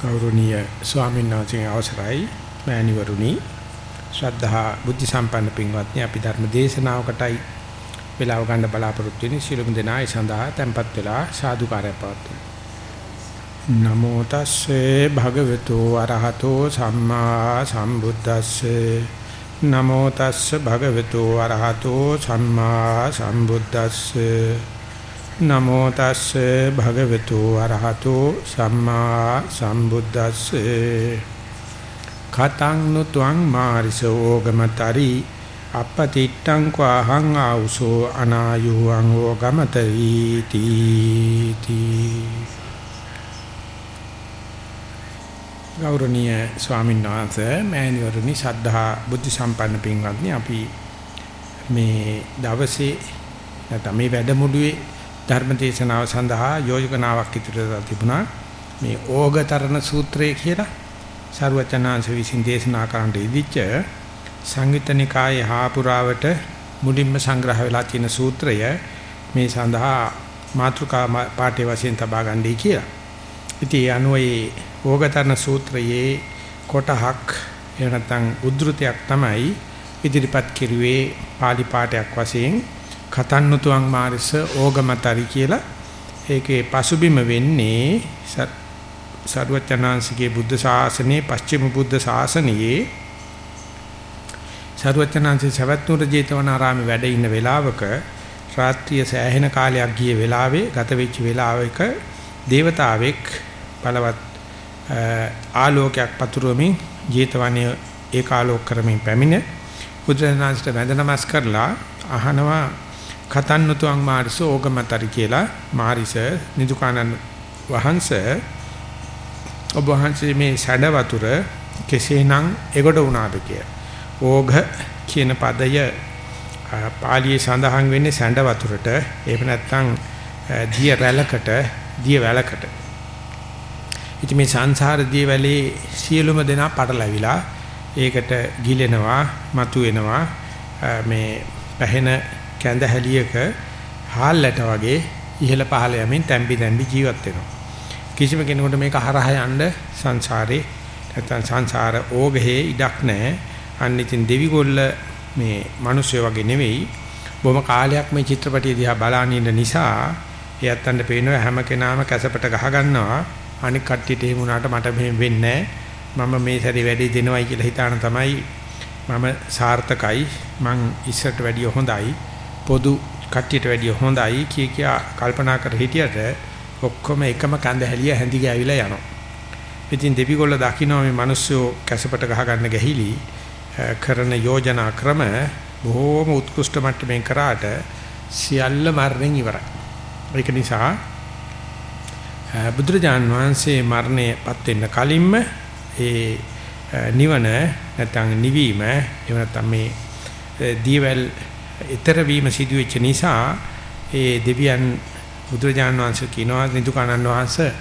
ගෞරවනීය ස්වාමීන් වහන්සේගේ අවසරයි මෑණිවරුනි. ශ්‍රද්ධා බුද්ධ සම්පන්න පින්වත්නි අපි ධර්ම දේශනාවකටයි වේලාව ගන්න බලාපොරොත්තු වෙන්නේ. සියලුම දෙනා ඒ සඳහා tempත් වෙලා සාදුකාරය පවත්වමු. නමෝ තස්සේ භගවතු අරහතෝ සම්මා සම්බුද්දස්සේ. නමෝ තස්සේ භගවතු අරහතෝ සම්මා සම්බුද්දස්සේ. නමෝ තස්සේ භගවතු අරහතෝ සම්මා සම්බුද්දස්සේ. කතං නුත්වං මාරිසෝ ගමතරි අපතිට්ඨං කවහං ආ우සෝ අනායුං ඕගමතරි තීති ගෞරවනීය ස්වාමීන් වහන්සේ මෑණිවරණි සද්ධා බුද්ධ සම්පන්න පින්වත්නි අපි මේ දවසේ නැත්නම් මේ වැඩමුළුවේ ධර්ම දේශනාව සඳහා යෝජනාවක් ඉදිරියට තිබුණා මේ ඕගතරණ සූත්‍රය කියලා සරුවචනාංශ විසින් දේශනා කරන්නට ඉදිච්ච සංයුත්තනිකායේ හාපුරාවට මුලින්ම සංග්‍රහ වෙලා තියෙන සූත්‍රය මේ සඳහා මාතෘකා පාඨය වශයෙන් තබා ගන්නයි කියලා. ඉතින් අනුවේ ඕගතරණ සූත්‍රයේ කොටහක් එහෙම නැත්නම් උද්ෘතයක් තමයි ඉදිරිපත් කෙරුවේ pāli පාඨයක් වශයෙන් කතන්නුතුං මාරිස ඕගමතරි කියලා ඒකේ පසුබිම වෙන්නේ සරුවචනාංශිකේ බුද්ධ ශාසනයේ පස්චිම බුද්ධ ශාසනයේ සරුවචනාංශි සවැත්නුර ජේතවනාරාමේ වැඩ ඉන්න වෙලාවක රාත්‍රිය සෑහෙන කාලයක් ගිය වෙලාවේ ගත වෙච්ච වෙලාවක දේවතාවෙක් බලවත් ආලෝකයක් පතුරවමින් ජේතවනයේ ඒකාලෝක කරමින් පැමිණ බුදුරජාණන්ට වැඳ නමස් කරලා අහනවා කතන්නුතුං මාරිස ඕගමතරි කියලා මාරිස නිදුකානන් වහන්සේ ඔබ වහන්සේ මේ සැඩ වතුර කෙසේනම් එගොඩ වුණාද කිය. ඕඝ කියන පදය පාලියේ සඳහන් වෙන්නේ සැඬ වතුරට එහෙම නැත්නම් දිය රැළකට දිය වැලකට. ඉතින් මේ සංසාර දිය වැලේ සියලුම දෙනා පටලැවිලා ඒකට ගිලෙනවා, මතුවෙනවා මේ පැහෙන කැඳ හැලියක හාල්ලට වගේ ඉහළ පහළ යමින් තැම්බි තැම්බි ජීවත් වෙනවා. කිසිම කෙනෙකුට මේක හරහා යන්න සංසාරේ නැත්නම් සංසාර ඕගෙහි ඉඩක් නැහැ. අන්න ඉතින් දෙවිගොල්ල මේ මිනිස්සු වගේ නෙවෙයි. බොහොම කාලයක් මේ චිත්‍රපටිය දිහා බලාගෙන ඉන්න නිසා එයත්න්ට පේනවා හැම කෙනාම කැසපට ගහ ගන්නවා. අනික කට්ටියට එහෙම වුණාට මට මෙහෙම වෙන්නේ මම මේ සැරේ වැඩි දෙනවයි කියලා හිතාන තමයි මම සාර්ථකයි මං ඉස්සරට වැඩිය හොඳයි පොදු කට්ටියට වැඩිය හොඳයි කිය කියා කල්පනා කර හිටියට ඔක්කොම එකම කඳ හැලිය හැඳි ගෑවිලා යනවා. ඉතින් දෙවිගොල්ල දකින්න මේ මිනිස්සු කැසපට ගහ ගන්න ගැහිලි කරන යෝජනා ක්‍රම බොහෝම උත්කෘෂ්ඨ මට්ටමින් කරාට සියල්ල මරණයෙන් ඉවරයි. ඒක නිසා බුදුරජාන් වහන්සේ මරණයපත් වෙන්න කලින්ම ඒ නිවන නැත්නම් නිවීම එහෙම නැත්නම් මේ දීවැල් ඊතර වීම සිදුවෙච්ච නිසා ඒ දෙවියන් බුදුරජාණන් වහන්සේ කියනවා නිදුකානන් වහන්සේ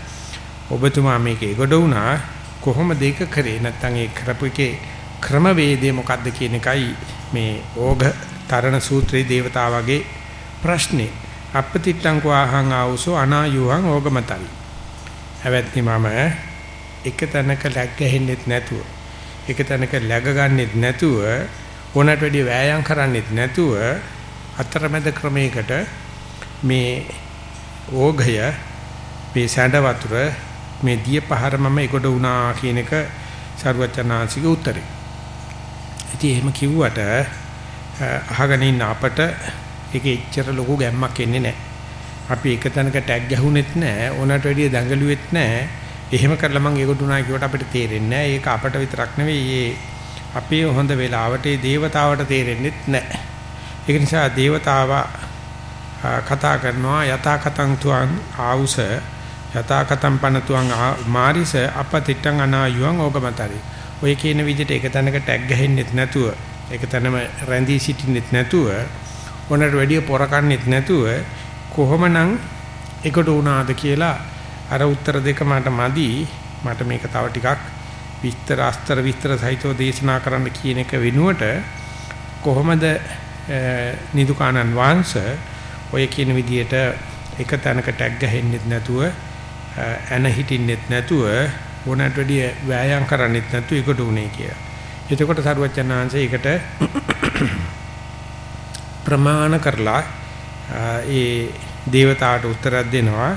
ඔබතුමා මේකේ ගොඩ වුණා. කොහොමද ඒක කරේ? නැත්නම් ඒ කරපු එකේ ක්‍රමවේදය මොකක්ද කියන එකයි මේ ඕඝ තරණ සූත්‍රයේ దేవතාවගේ ප්‍රශ්නේ. අපතිත්තං කෝහං ආවසෝ අනායුහං ඕගමතයි හැවැත්නි මම එක තැනක läග ගහෙන්නෙත් නැතුව එක තැනක läග ගන්නෙත් නැතුව ඕනට වැඩි වෑයම් කරන්නෙත් නැතුව අතරමැද ක්‍රමයකට මේ ඕඝය මේ සැඬ වතුර මේ දිය පහර මම එකොට වුණා කියන එක සරුවචනාංශික උත්තරේ. ඉතින් එහෙම කිව්වට අහගෙන ඉන්න අපට ඒකේ එච්චර ලොකු ගැම්මක් එන්නේ නැහැ. අපි එක තැනක ටැග් ගැහුනෙත් නැහැ, ඕනට වැඩිය දඟලුවෙත් නැහැ. එහෙම කරලා මම ඒකට උනා කියවට අපිට තේරෙන්නේ නැහැ. ඒක අපට විතරක් නෙවෙයි අපේ හොඳ වෙලාවට ඒ දේවතාවට තේරෙන්නේ නැහැ. ඒක නිසා දේවතාවා කතා කරනවා යථා කතං තුං ආවුස යථා කතං පනතුං මාරිස අපතිට්ඨං අනායුං ඕගමතරි. ඔය කියන විදිහට එක තැනක ටැග් ගහෙන්නෙත් නැතුව එක තැනම රැඳී සිටින්නෙත් නැතුව ඕනට වැඩිය පොරකන්නෙත් නැතුව කොහොමනම් එකට වුණාද කියලා අර උත්තර දෙක මට මදි මට මේක තව ටිකක් විස්තර අස්තර විස්තර සහිතව දේශනා කරන්න කියන එක වෙනුවට කොහොමද නිදුකානන් වංශ ඔය කියන විදිහට එක තැනක ටැග් ගහෙන්නෙත් නැතුව ඇන හිටින්නෙත් නැතුව ඕනෑමට වැඩිය වෑයම් කරන්නෙත් නැතු ඒකට උනේ කියලා. එතකොට සරුවචනාංශය ඒකට ප්‍රමාණ කරලා ඒ දේවතාවට උත්තරයක් දෙනවා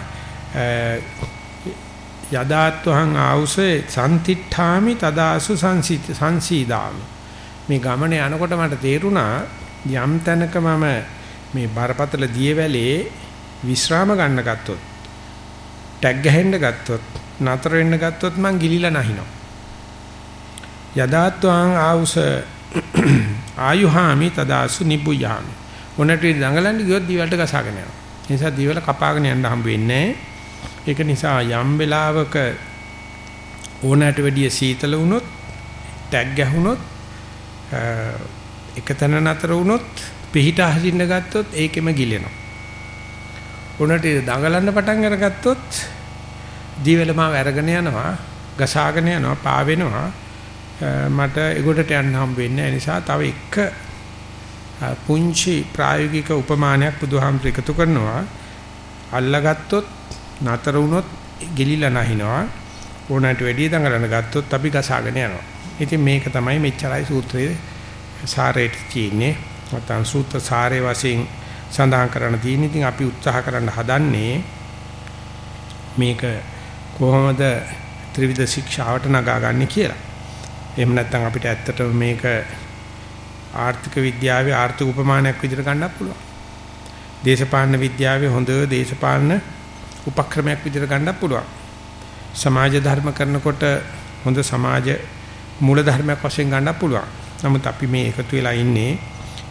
යදාත්වහං ආවුසේ සම්තිඨාමි තදාසු සංසීදාමි. මේ ගමන යනකොට මට තේරුණා යම් තැනක මම මේ බරපතල දියවැලේ විශ්‍රාම ගන්න ගත්තොත් ටැග් ගහන්න ගත්තොත් නතර වෙන්න ගත්තොත් මං ගිලිලා නැහිනවා. යදාත්වං ආවුස ආයුහාමි තදාසු නිබුයාමි මොනට දඟලන්න ගියොත් දිවලට ගසාගෙන යනවා. ඒ නිසා දිවල කපාගෙන යන්න හම්බ වෙන්නේ ඒක නිසා යම් වෙලාවක ඕනෑට වැඩිය සීතල වුණොත් ටැග් ගැහුණොත් එකතැන නතර වුණොත් පිහිට හසින්න ගත්තොත් ඒකෙම ගිලෙනවා. උනට දඟලන්න පටන් අරගත්තොත් දීවල මාව අරගෙන යනවා, ගසාගෙන යනවා, පාවෙනවා. මට ඒගොඩට යන්න හම්බ වෙන්නේ නිසා තව එක පුංචි ප්‍රායෝගික උපමානයක් බුදුහාමුදුර එකතු කරනවා. අල්ලගත්තොත් නතර වුණොත් ගෙලිලා නැහිනවා. ඕනෑට වැඩි දඟලන ගත්තොත් අපි ගසාගෙන යනවා. ඉතින් මේක තමයි මෙච්චරයි සූත්‍රයේ සාරයට තියෙන්නේ. නැත්නම් සූත්‍ර සාරේ වශයෙන් සඳහන් කරන්න තියෙන. ඉතින් අපි උත්සාහ කරන්න හදන්නේ මේක කොහොමද ත්‍රිවිධ ශික්ෂාවට නගාගන්නේ කියලා. එහෙම නැත්නම් අපිට ඇත්තටම මේක ආර්ථික විද්‍යාවේ ආර්ථික උපමානයක් විදිහට ගන්නත් පුළුවන්. දේශපාලන විද්‍යාවේ හොඳ දේශපාලන උපක්‍රමයක් විදිහට ගන්නත් පුළුවන්. සමාජ ධර්ම කරනකොට හොඳ සමාජ මූල ධර්මයක් වශයෙන් ගන්නත් පුළුවන්. නමුත් අපි මේ එකතු වෙලා ඉන්නේ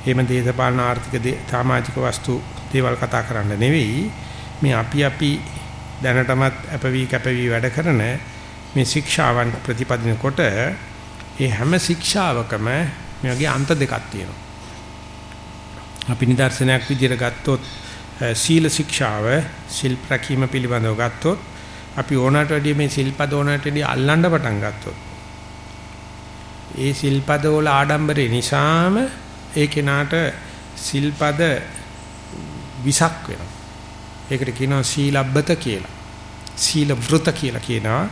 එහෙම දේශපාලන ආර්ථික සමාජික වස්තු දේවල් කතා කරන්න නෙවෙයි. මේ අපි අපි දැනටමත් අපවි කැපවි වැඩ කරන මේ ශික්ෂාවන් ප්‍රතිපදිනකොට ඒ හැම ශික්ෂාවකම මේ වගේ අන්ත දෙකක් තියෙනවා. අපි නිදර්ශනයක් විදිහට ගත්තොත් සීල ශික්ෂාව ශිල්ප රැකීම පිළිබඳව ගත්තොත් අපි ඕනට වැඩිය මේ ශිල්පද ඕනට වැඩිය අල්ලන්න පටන් ගත්තොත් ඒ ශිල්පද වල ආඩම්බරේ නිසාම ඒ කෙනාට ශිල්පද විසක් වෙනවා. ඒකට කියනවා සීලබ්බත කියලා. සීල වෘත කියලා කියනවා.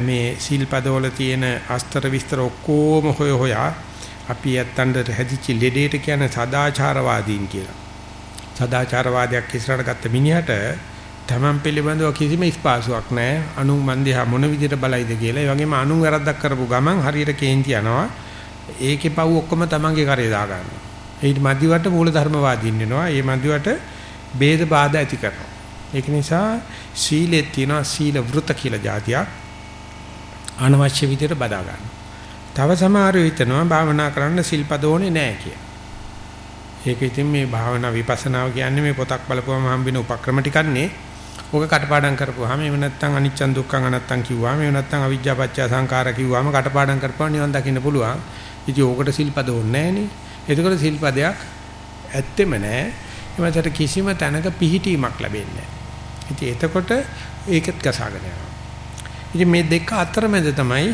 මේ ශිල්පද වල තියෙන අස්තර විස්තර ඔක්කොම හොය හොයා අපි ඇත්තන්ට හැදිච්ච ලෙඩේට කියන්නේ සදාචාරවාදීන් කියලා. සදාචාරවාදයක් ඉස්සරහට ගත්ත මිනිහට තමන් පිළිබඳව කිසිම ස්පාසුවක් නැහැ. අනුන් මන් දිහා මොන විදිහට බලයිද කියලා. ඒ වගේම අනුන් වැරද්දක් කරපු ගමන් හරියට කේන්ති යනවා. ඒකේ පව් ඔක්කොම තමන්ගේ කරේ දා ගන්නවා. ඊට මදිවට මූලධර්මවාදීන් වෙනවා. ඒ මදිවට ભેද බාධා ඇති කරනවා. ඒක නිසා සීලෙත් තියෙනවා සීල වෘත කියලා જાතියක්. අනවශ්‍ය විදිහට බදා ගන්නවා. තව සමහරව හිතනවා භාවනා කරන්න සිල්පද ඕනේ නැහැ කියලා. ඒක ඉතින් මේ භාවනා විපස්සනාව කියන්නේ මේ පොතක් බලපුවම හම්බෙන උපක්‍රම ටිකන්නේ. ඕක කටපාඩම් කරපුවාම එහෙම නැත්නම් අනිච්චන් දුක්ඛං අනත්තං කිව්වාම එහෙම නැත්නම් අවිජ්ජා පත්‍ය සංඛාර කිව්වාම කටපාඩම් කරපුවා නිවන් දකින්න පුළුවන්. ඉතින් ඕකට සිල්පද ඕනේ නැහනේ. එතකොට සිල්පදයක් ඇත්තෙම නැහැ. එමෙතට කිසිම තැනක පිහිටීමක් ලැබෙන්නේ නැහැ. ඉතින් එතකොට ඒකත් ගසාගෙන යනවා. ඉතින් මේ දෙක අතරමැද තමයි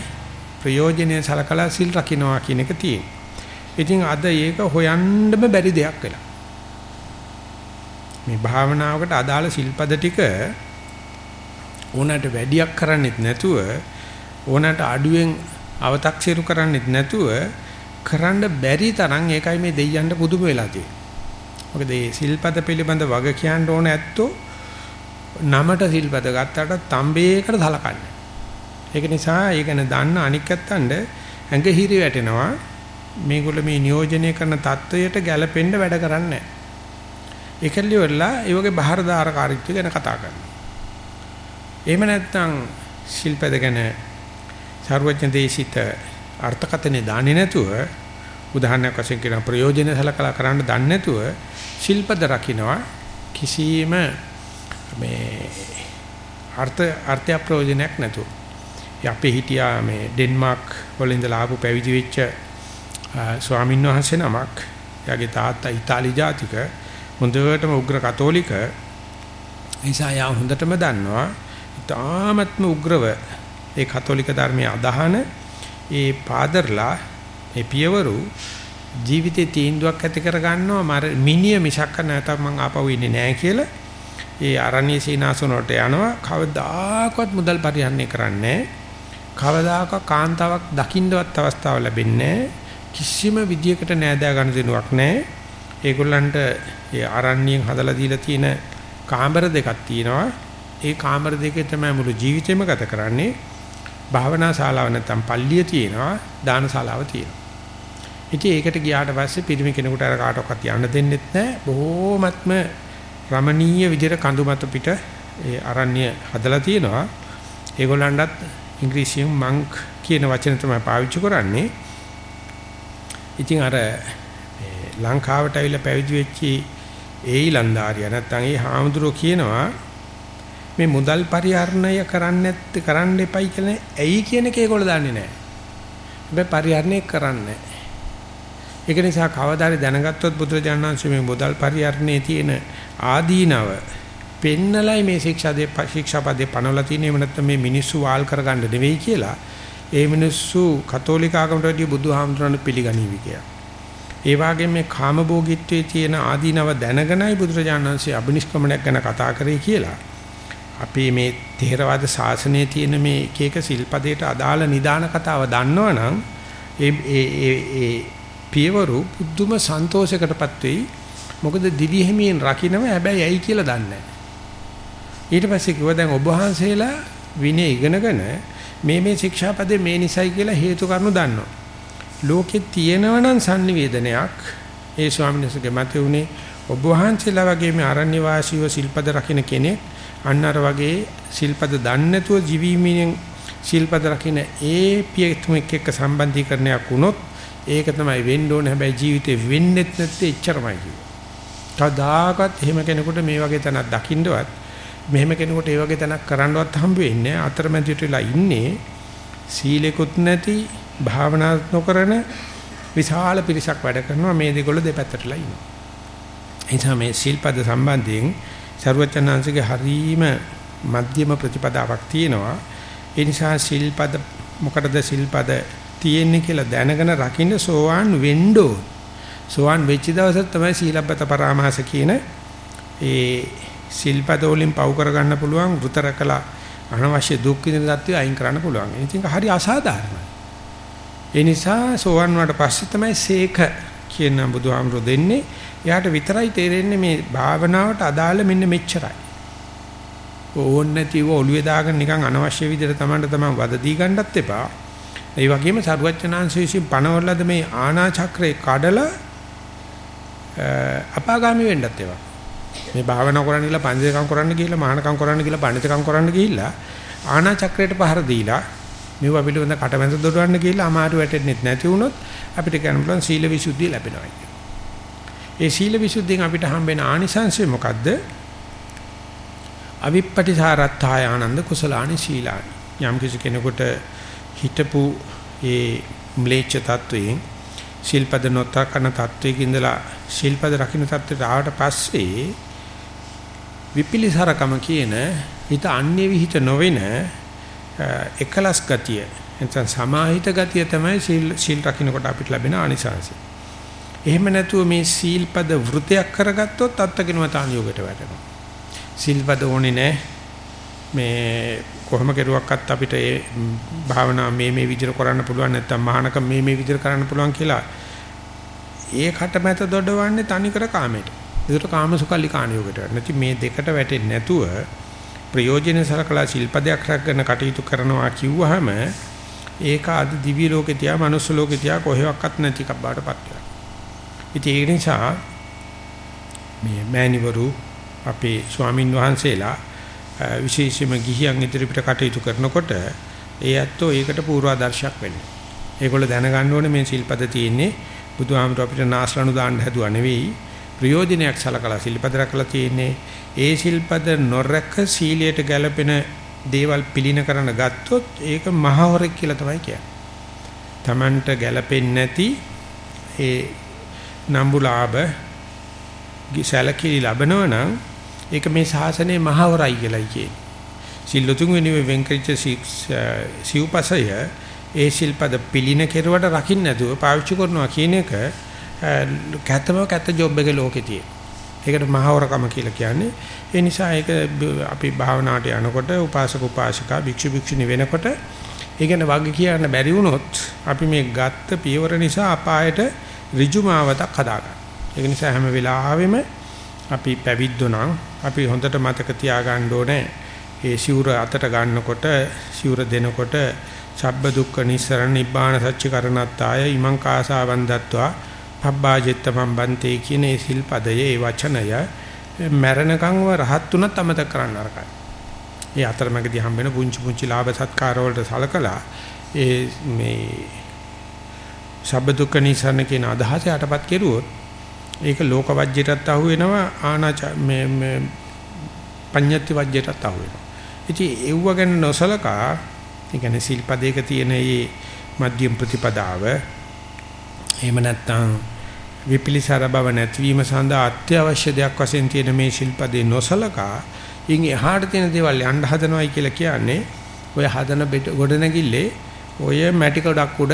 ප්‍රයෝජනෙ සලකලා සිල් රකින්නවා කියන එක තියෙන්නේ. ඉතින් අද ඒක හොයන්නම බැරි දෙයක් වෙලා. මේ භාවනාවකට අදාළ සිල්පද ටික ඕනට වැඩියක් කරන්නෙත් නැතුව ඕනට අඩුවෙන් අව탁සිරු කරන්නෙත් නැතුව කරන්න බැරි තරම් ඒකයි මේ දෙයයන්ට පුදුම වෙලා තියෙන්නේ. මොකද මේ සිල්පද පිළිබඳ වග කියන්න ඕන ඇත්තෝ නමට සිල්පද ගත්තට තඹේකට සලකන්නේ. ඒක නිසා ඒක න දන්න අනික් ඇත්තන්ට ඇඟ හිරි වැටෙනවා මේගොල්ලෝ මේ නියෝජනය කරන தত্ত্বයට ගැළපෙන්න වැඩ කරන්නේ නැහැ. ඒකල්ලි වෙලා ඒ වගේ බහරදාරකාරීත්වය ගැන කතා කරනවා. එහෙම නැත්නම් ශිල්පද ගැන ਸਰවඥ දේශිත අර්ථකතනේ දාන්නේ නැතුව උදාහරණයක් වශයෙන් කියන ප්‍රයෝජන සලකලා කරන්න දන්නේ නැතුව ශිල්පද රකින්නවා කිසියම් මේ අර්ථ අර්ථය ප්‍රයෝජනයක් නැතුව. අපි හිටියා මේ ඩෙන්මාර්ක් වල ඉඳලා ආපු පැවිදි වෙච්ච ස්වාමීන් වහන්සේ නමක්. එයාගේ තාත්තා ඉතාලි ජාතික හොඳටම උග්‍ර කතෝලික. නිසා යා හොඳටම දන්නවා. තාමත්ම උග්‍රව ඒ කතෝලික ධර්මයේ අදහන ඒ පාදර්ලා ඒ පියවරු ජීවිතේ තීන්දුවක් ඇති කර ගන්නවා මර මිනිය මිසක් නැතත් මං ආපහු ඉන්නේ නැහැ කියලා ඒ අරණ්‍ය සීනාසන වලට යනවා කවදාකවත් මුදල් පරිහරණය කරන්නේ කවදාක කාන්තාවක් දකින්නවත් අවස්ථාව ලැබෙන්නේ කිසිම විදියකට නෑදෑ ගන්න දෙනුවක් නැහැ. ඒගොල්ලන්ට ඒ ආරණ්‍යයෙන් හදලා දීලා තියෙන කාමර දෙකක් තියෙනවා. ඒ කාමර දෙකේ තමයි මුළු ජීවිතේම ගත කරන්නේ. භාවනා ශාලාව නැත්නම් පල්ලිය තියෙනවා, දාන ශාලාව තියෙනවා. ඉතින් ඒකට ගියාට පස්සේ පිරිමි කෙනෙකුට අර කාටවත් යන්න දෙන්නෙත් නැහැ. බොහෝමත්ම රමණීය විදිහට කඳු මත පිට ඒ අරණ්‍ය හදලා තියෙනවා. ඒගොල්ලන්ටත් ඉංග්‍රීසියෙන් මංක් කියන වචන තමයි පාවිච්චි කරන්නේ. ඉතින් අර ලංකාවට ඇවිල්ලා පැවිදි වෙච්චි ඒ ඊලන්දාරියා නැත්නම් ඒ හාමුදුරුවෝ කියනවා මේ මුදල් පරිහරණය කරන්න නැත් කරන්න එපයි කියලා ඇයි කියන එක ඒගොල්ලෝ දන්නේ නැහැ. හැබැයි පරිහරණය කරන්නේ ඒක නිසා කවදාරි දැනගත්තොත් බුදුරජාණන් වහන්සේ මේ මුදල් පරිහරණයේ තියෙන ආදීනව පෙන්නලයි මේ ශික්ෂාදේ ශික්ෂාපදේ පනවලා තියෙන්නේ එහෙම නැත්නම් මේ මිනිස්සු වාල් කරගන්න නෙවෙයි කියලා ඒ මිනිස්සු කතෝලික ආගමට වැඩිය බුදුහාමුදුරන් පිළිගනිවි කියලා. ඒ වගේම මේ කාමභෝගීත්වයේ තියෙන ආදීනව දැනගෙනයි බුදුරජාණන් වහන්සේ අබිනිෂ්ක්‍මණයක් ගැන කතා කරේ කියලා. අපි මේ තේරවාද ශාසනයේ තියෙන මේ එක එක සිල්පදයට අදාළ නිදාන කතාව දන්නවනම් ඒ ඒ ඒ පියවරු පුදුම සන්තෝෂයකටපත් වෙයි. මොකද දිවි හිමියෙන් රකින්නම හැබැයි ඇයි කියලා දන්නේ ඊට පස්සේ කිව්වා දැන් ඔබ වහන්සේලා විනය ඉගෙනගෙන මේ මේ ශික්ෂාපදේ මේ නිසයි කියලා හේතු කාරණු දන්නවා. ලෝකේ තියෙනවනම් sannivedanayak ඒ ස්වාමීන් වහන්සේගේ මත උනේ ඔබ වහන්සේලා වගේ මේ අරණ්‍ය වාසීව සිල්පද රකින්න කෙනෙක් අන්න අර වගේ සිල්පද දන්නේ නැතුව ජීවීමෙන් සිල්පද රකින්න ඒ පියතුමෙක් එක්ක සම්බන්ධීකරණයක් වුණොත් ඒක තමයි වෙන්න ඕනේ හැබැයි ජීවිතේ වෙන්නේ නැත්තේ එච්චරමයි කිව්වා. කවදාකවත් එහෙම කෙනෙකුට මේ වගේ තැනක් දකින්නවත් මෙහෙම කෙනෙකුට ඒ වගේ තැනක් කරන්නවත් හම්බ වෙන්නේ අතරමැදියට වෙලා ඉන්නේ සීලෙකුත් නැති භාවනා නොකරන විශාල පිරිසක් වැඩ කරනවා මේ දෙකොල්ල දෙපැත්තටලා ඉන්නවා. එනිසා මේ සීල්පද සම්බන්ධයෙන් ਸਰවචනාංශගේ හරීම මධ්‍යම ප්‍රතිපදාවක් තියෙනවා. ඒ නිසා සීල්පද මොකටද සීල්පද තියෙන්නේ කියලා දැනගෙන රකින්න සෝවාන් වෙන්න ඕන. සෝවාන් වෙච්ච දවසට තමයි සීලබ්බත පරාමාස කියන ඒ සිල්පද වලින් පව් කරගන්න පුළුවන් වෘතරකලා අනවශ්‍ය දුක් විඳින தත්ත්වය අයින් කරන්න පුළුවන්. ඉතින් හරි අසාධාරණයි. ඒ නිසා සෝවන් වුණාට පස්සේ තමයි සීක කියන බුදුහාමුදුරු දෙන්නේ. එයාට විතරයි තේරෙන්නේ මේ භාවනාවට අදාළ මෙන්න මෙච්චරයි. ඕන්න නැතිව ඔළුවේ දාගෙන නිකන් අනවශ්‍ය විදිහට තමන්ට තමන් වද දී ගන්නත් එපා. ඒ වගේම සරුවච්චනාංශ විසින් පනවලද මේ ආනා චක්‍රේ කඩලා අපාගාමි වෙන්නත් ඒවා. මේ භාවනා කරන්න ගිහලා පංචේකම් කරන්න ගිහලා මහානකම් කරන්න ගිහලා පඬිතකම් කරන්න ගිහිල්ලා ආනා චක්‍රයට පහර දීලා මෙව පිළිබඳ කටමැද දොඩවන්න ගිහලා අමාරු වැටෙන්නෙත් නැති වුණොත් අපිට කියන්න පුළුවන් සීල විසුද්ධිය ලැබෙනවා කියන්නේ. ඒ සීල විසුද්ධියෙන් අපිට හම්බෙන ආනිසංශය මොකද්ද? අවිප්පටිසාරත්ථාය ආනන්ද කුසලානි සීලානි. යම් කිසි කෙනෙකුට හිතපු ඒ ම්ලේච්ඡ තත්වයෙන් ශිල්පද නොතකන තත්වයක ඉඳලා ශිල්පද රකින්න තත්වයට ආවට පස්සේ විපිලිසරකම කියන හිත අන්‍ය විහිිත නොවෙන එකලස් ගතිය එතන සමාහිත ගතිය තමයි සීල් සීල් රකින්නකොට අපිට ලැබෙන ආනිසංසය. එහෙම නැතුව මේ සීල්පද වෘතයක් කරගත්තොත් අත්තකිනවතාන යෝගයට වැටෙනවා. සීල්පද ඕනේ නැහැ. මේ කොහොම කෙරුවක්වත් අපිට ඒ භාවනා මේ මේ විදිහට කරන්න පුළුවන් නැත්නම් මහානක මේ මේ විදිහට කරන්න පුළුවන් කියලා ඒ කටමැත දොඩවන්නේ තනිකර කාමයට. ඒකට කාමසුකල්ලි කාණියෝගට. නැති මේ දෙකට වැටෙන්නේ නැතුව ප්‍රයෝජන සලකලා ශිල්පදයක් රැකගෙන කටයුතු කරනවා කිව්වහම ඒක අද දිව්‍ය ලෝකේ තියා මනුස්ස ලෝකේ තියා කොහෙවත් නැති කබ්බාටපත් වෙනවා. ඉතින් ඒ නිසා මේ මෑණිවරු අපේ ස්වාමින් වහන්සේලා විශේෂයෙන්ම ගිහියන් ඉදිරියට කටයුතු කරනකොට ඒ ඇත්තෝ ඒකට පූර්වාදර්ශයක් වෙන්නේ. ඒගොල්ලෝ දැනගන්න ඕනේ මේ ශිල්පද තියෙන්නේ බුදුහාමුදුර අපිට නාස්ලනු දාන්න හැදුවා නෙවෙයි ප්‍රයෝජනයක් සලකලා ශිල්පද රැකලා තියෙන්නේ. ඒ ශිල්පද නොරැක සීලයට ගැලපෙන දේවල් පිළින කරන ගත්තොත් ඒක මහවරෙක් කියලා තමයි කියන්නේ. Tamanට ගැලපෙන්නේ නැති ඒ නම්බුලාභ සැලකිලි ලැබනවා නම් ඒක මේ ශාසනයේ මහවරයි කියලායි කියන්නේ. සිල්ලුතුන් වෙනුවෙන් වෙන්කරිච්ච සිව්පසය ඒ ශිල්පද පිළින කෙරුවට රකින්න නැතුව පාවිච්චි කරනවා කියන එක කැතම කැත ජොබ් එකේ ලෝකේ තියෙන. ඒකට මහවරකම කියලා කියන්නේ. ඒ නිසා ඒක අපි භාවනාවට යනකොට උපාසක උපාසිකා භික්ෂු භික්ෂුණී වෙනකොට ඒ කියන්නේ වගේ කියන්න බැරි වුණොත් අපි මේ ගත්ත පියවර නිසා අපායට ඍජුමාවතක් හදාගන්න. ඒක නිසා හැම වෙලාවෙම අපි පැවිද්දෝ නම් අපි හොඳට මතක තියාගන්න ඕනේ ඒ සිවුර අතට ගන්නකොට සිවුර දෙනකොට සබ්බ දුක්ඛ නිස්සරණ නිබ්බාන සච්ච කරණත්තාය ඉමං කාසාවන් දත්වා පබ්බාජෙත්ත මම්බන්තේ කියන ඒ සිල්පදයේ ඒ වචනය මරණකම්ව රහත් තුනත් අමතක කරන්න අරකයි. ඒ අතරමැදි හම්බෙන පුංචි පුංචි ලාභ සත්කාර වලට සලකලා ඒ මේ සබ්බ දුක්ඛ නිසරණ කියන අදහස යටපත් කෙරුවොත් ඒක ලෝක වජ්‍යයටත් අහු වෙනවා ආනාච මේ මේ පඤ්ඤත්ති වජ්‍යයටත් අහු වෙනවා. ඉතින් ඒව ගැන නොසලකා ඒ කියන්නේ සිල්පදයක තියෙන මේ මධ්‍යම ප්‍රතිපදාව එහෙම නැත්නම් විපිලිසර බව නැතිවීම සඳහා අත්‍යවශ්‍ය දෙයක් වශයෙන් තියෙන මේ ශිල්පදේ නොසලකා ඉන් එහාට තියෙන දේවල් යන්න හදනවයි කියලා කියන්නේ ඔය හදන ගොඩනැගිල්ලේ ඔය මැටි කොටක් උඩ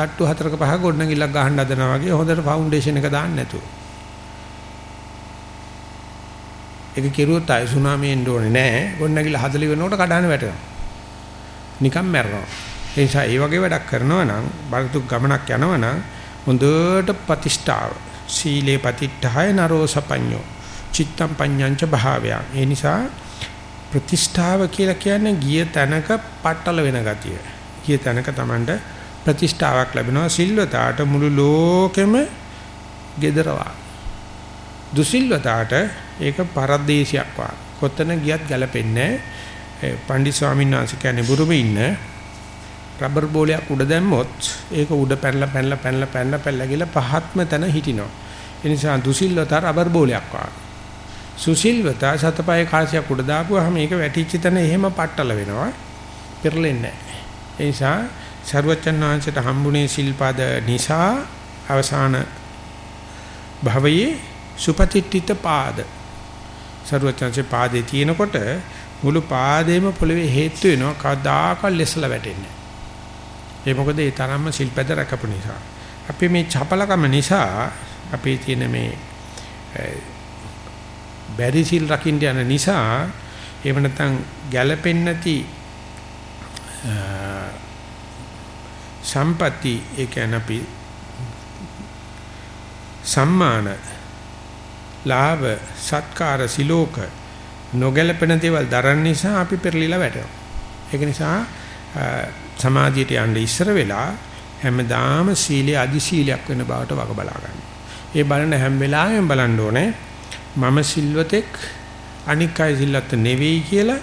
තට්ටු හතරක පහ ගොඩනැගිල්ලක් ගහන්න හදනවා වගේ හොඳට ෆවුන්ඩේෂන් එක දාන්න නැතුව. ඒක කෙරුවොත් ආය සුනාමි එන්න ඕනේ නැහැ. ගොඩනැගිල්ල හදලි වෙනකොට කඩාන වැටෙනවා. නිකන් මැරෙනවා. ඒ නිසා මේ වගේ වැඩක් කරනවා නම් බලතු ගමනක් යනවා නම් හොඳට ප්‍රතිෂ්ඨාව සීලේ පතිට්ඨාය නරෝ සපඤ්ඤෝ චිත්තම් පඤ්ඤංච භාවයන් ඒ නිසා ප්‍රතිෂ්ඨාව කියලා කියන්නේ ගිය තැනක පట్టල වෙන ගතිය ගිය තැනක Tamanට ප්‍රතිෂ්ඨාවක් ලැබෙනවා සිල්වතාට මුළු ලෝකෙම gedarawa දුසිල්වතාට ඒක පරදේශයක් වා කොතන ගියත් ගැලපෙන්නේ පණ්ඩිත ස්වාමීන් වහන්සේ කියන්නේ බුරුමේ ඉන්න රබර් බෝලයක් උඩ දැම්මොත් ඒක උඩ පැනලා පැනලා පැනලා පැනලා පැනලා ගිහලා පහත්ම තැන හිටිනවා. ඒ නිසා දුසිල්වතා රබර් බෝලයක් වගේ. සුසිල්වතා සතපය කාසියක් උඩ දාපුවාම මේක වැටිච්ච තැන එහෙම පట్టල වෙනවා. පෙරලෙන්නේ නැහැ. ඒ නිසා සරුවචන් වහන්සේට හම්බුනේ සිල්පද නිසා අවසාන භවයේ සුපතිට්ඨිත පාද සරුවචන්සේ පාදේ තියෙනකොට මුළු පාදේම පොළවේ හේතු වෙනවා කදාක ලෙසලා වැටෙන්නේ. ඒ මොකද ඒ තරම්ම සිල්පද රකපු නිසා. අපි මේ චපලකම නිසා අපේ තියෙන මේ බැරි සිල් රකින්න යන නිසා එහෙම නැත්නම් ගැළපෙන්නේ නැති සම්පatti ඒ කියන්නේ අපි සම්මාන ලාභ සත්කාර සිලෝක නොගැලපෙන දේවල් දරන නිසා අපි පෙරලිලා වැටෙනවා. ඒක නිසා සමාධියට යන්න ඉස්සර වෙලා හැමදාම සීලයේ අදි සීලයක් වෙන බවට වග බලා ගන්න. ඒ බලන හැම වෙලාවෙම බලන්න ඕනේ මම සිල්වතෙක් අනික් අය සිල්වත් නෙවෙයි කියලා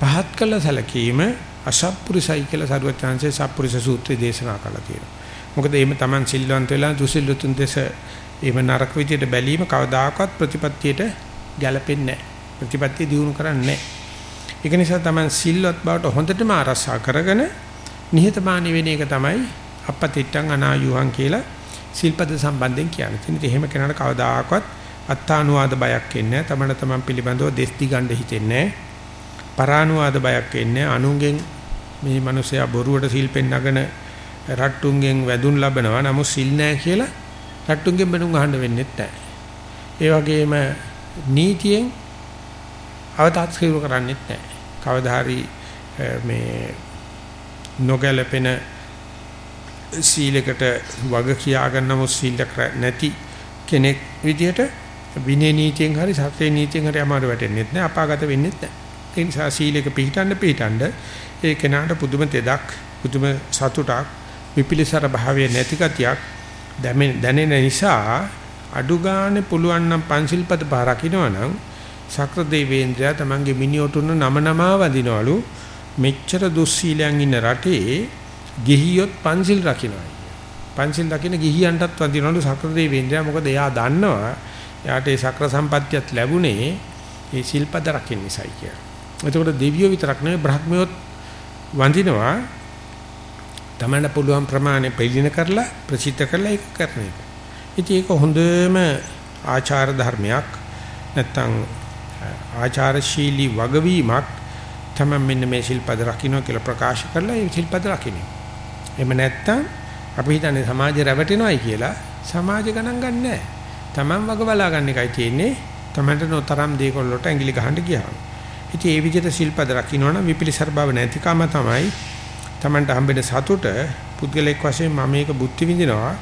පහත් කළ සැලකීම අසත්පුරුසයි කියලා සරුවචාන්සේ සත්පුරුෂ සූත්‍රය දේශනා කළා තියෙනවා. මොකද එහෙම Taman සිල්වන්ත වෙලා දුසිල්වතුන් දෙස එහෙම නරක විදියට බැලීම කවදාකවත් ප්‍රතිපත්තියට ගැලපෙන්නේ නැහැ. ප්‍රතිපත්තිය දියුණු කරන්නේ නැහැ. ඒක නිසා Taman සිල්වත් බවට හොඳටම ආරක්ෂා කරගෙන නිහතමානී වෙන එක තමයි අපපතිට්ටං අනායුහං කියලා සිල්පද සම්බන්ධයෙන් කියන්නේ. ඉතින් එහෙම කෙනාට කවදාකවත් අත්තානුවාද බයක් එන්නේ නැහැ. තමන තමන් පිළිබඳව දෙස් දිගණ්ඩ හිතෙන්නේ නැහැ. පරානුවාද බයක් එන්නේ අනුන්ගෙන් මේ මිනිසයා බොරුවට සිල් පෙන්නගෙන රට්ටුන්ගෙන් වැදුන් ලබනවා. නමුත් සිල් නැහැ කියලා රට්ටුන්ගෙන් බඳුන් අහන්න වෙන්නේ නැහැ. ඒ වගේම නීතියෙන් අවතාත්ස්කීරු කරන්නේත් නැහැ. කවදා හරි මේ නොගැලපෙන සීලයකට වග කියා ගන්නම සීලයක් නැති කෙනෙක් විදියට විනය නීතියෙන් හරි සත්‍ය නීතියෙන් හරි අමාරු වැටෙන්නේ නැහැ අපාගත වෙන්නේ නැහැ ඒ නිසා සීලයක පිළිටන්න පිළිටන්න ඒ කෙනාට පුදුම තෙදක් පුදුම සතුටක් විපිලිසර භාවය නැති ගතියක් දැනෙන නිසා අඩු ගානේ පුළුවන් නම් පංචිල්පද පාරකින්නවනම් සක්‍ර දෙවේන්ද්‍රයා තමන්ගේ මිනිඔටුන නම නමා වදිනවලු මෙච්චර දුස්සීලයන් ඉන්න රටේ ගිහියොත් පන්සිල් රකින්නයි. පන්සිල් රකින්න ගිහියන්ටත් වදිනවලු සක්‍රදේ වේන්ද්‍රයා මොකද එයා දන්නවා එයාට ඒ සක්‍ර සම්පත්තියත් ලැබුණේ ඒ සිල්පද රකින්න නිසායි කියලා. එතකොට දෙවියෝ විතරක් නෙවෙයි බ්‍රහ්මියොත් වඳිනවා තමන්න පුළුවන් ප්‍රමාණය පිළින කරලා ප්‍රසිද්ධ කරලා ඒක කරන එක. ඉතින් ඒක හොඳම ආචාර ධර්මයක් නැත්තම් ආචාරශීලී වගවීමක් තමයි මෙන්න මේ ශිල්පද රකින්න කියලා ප්‍රකාශ කරලා ඒ ශිල්පද රකින්න. එහෙම නැත්තම් අපි හිතන්නේ සමාජය රැවටෙනවයි කියලා සමාජ ගණන් ගන්නෑ. Taman වග බලා ගන්න එකයි තියෙන්නේ. Tamanට නොතරම් දේකොල්ලට ඇඟිලි ගහන්න ගියාම. ඉතින් ඒ විදිහට ශිල්පද රකින්නවනම් විපිලිසර බව නැතිකම තමයි Tamanට හම්බෙන සතුට පුද්ගලෙක් වශයෙන් මම මේක බුද්ධි විඳිනවා.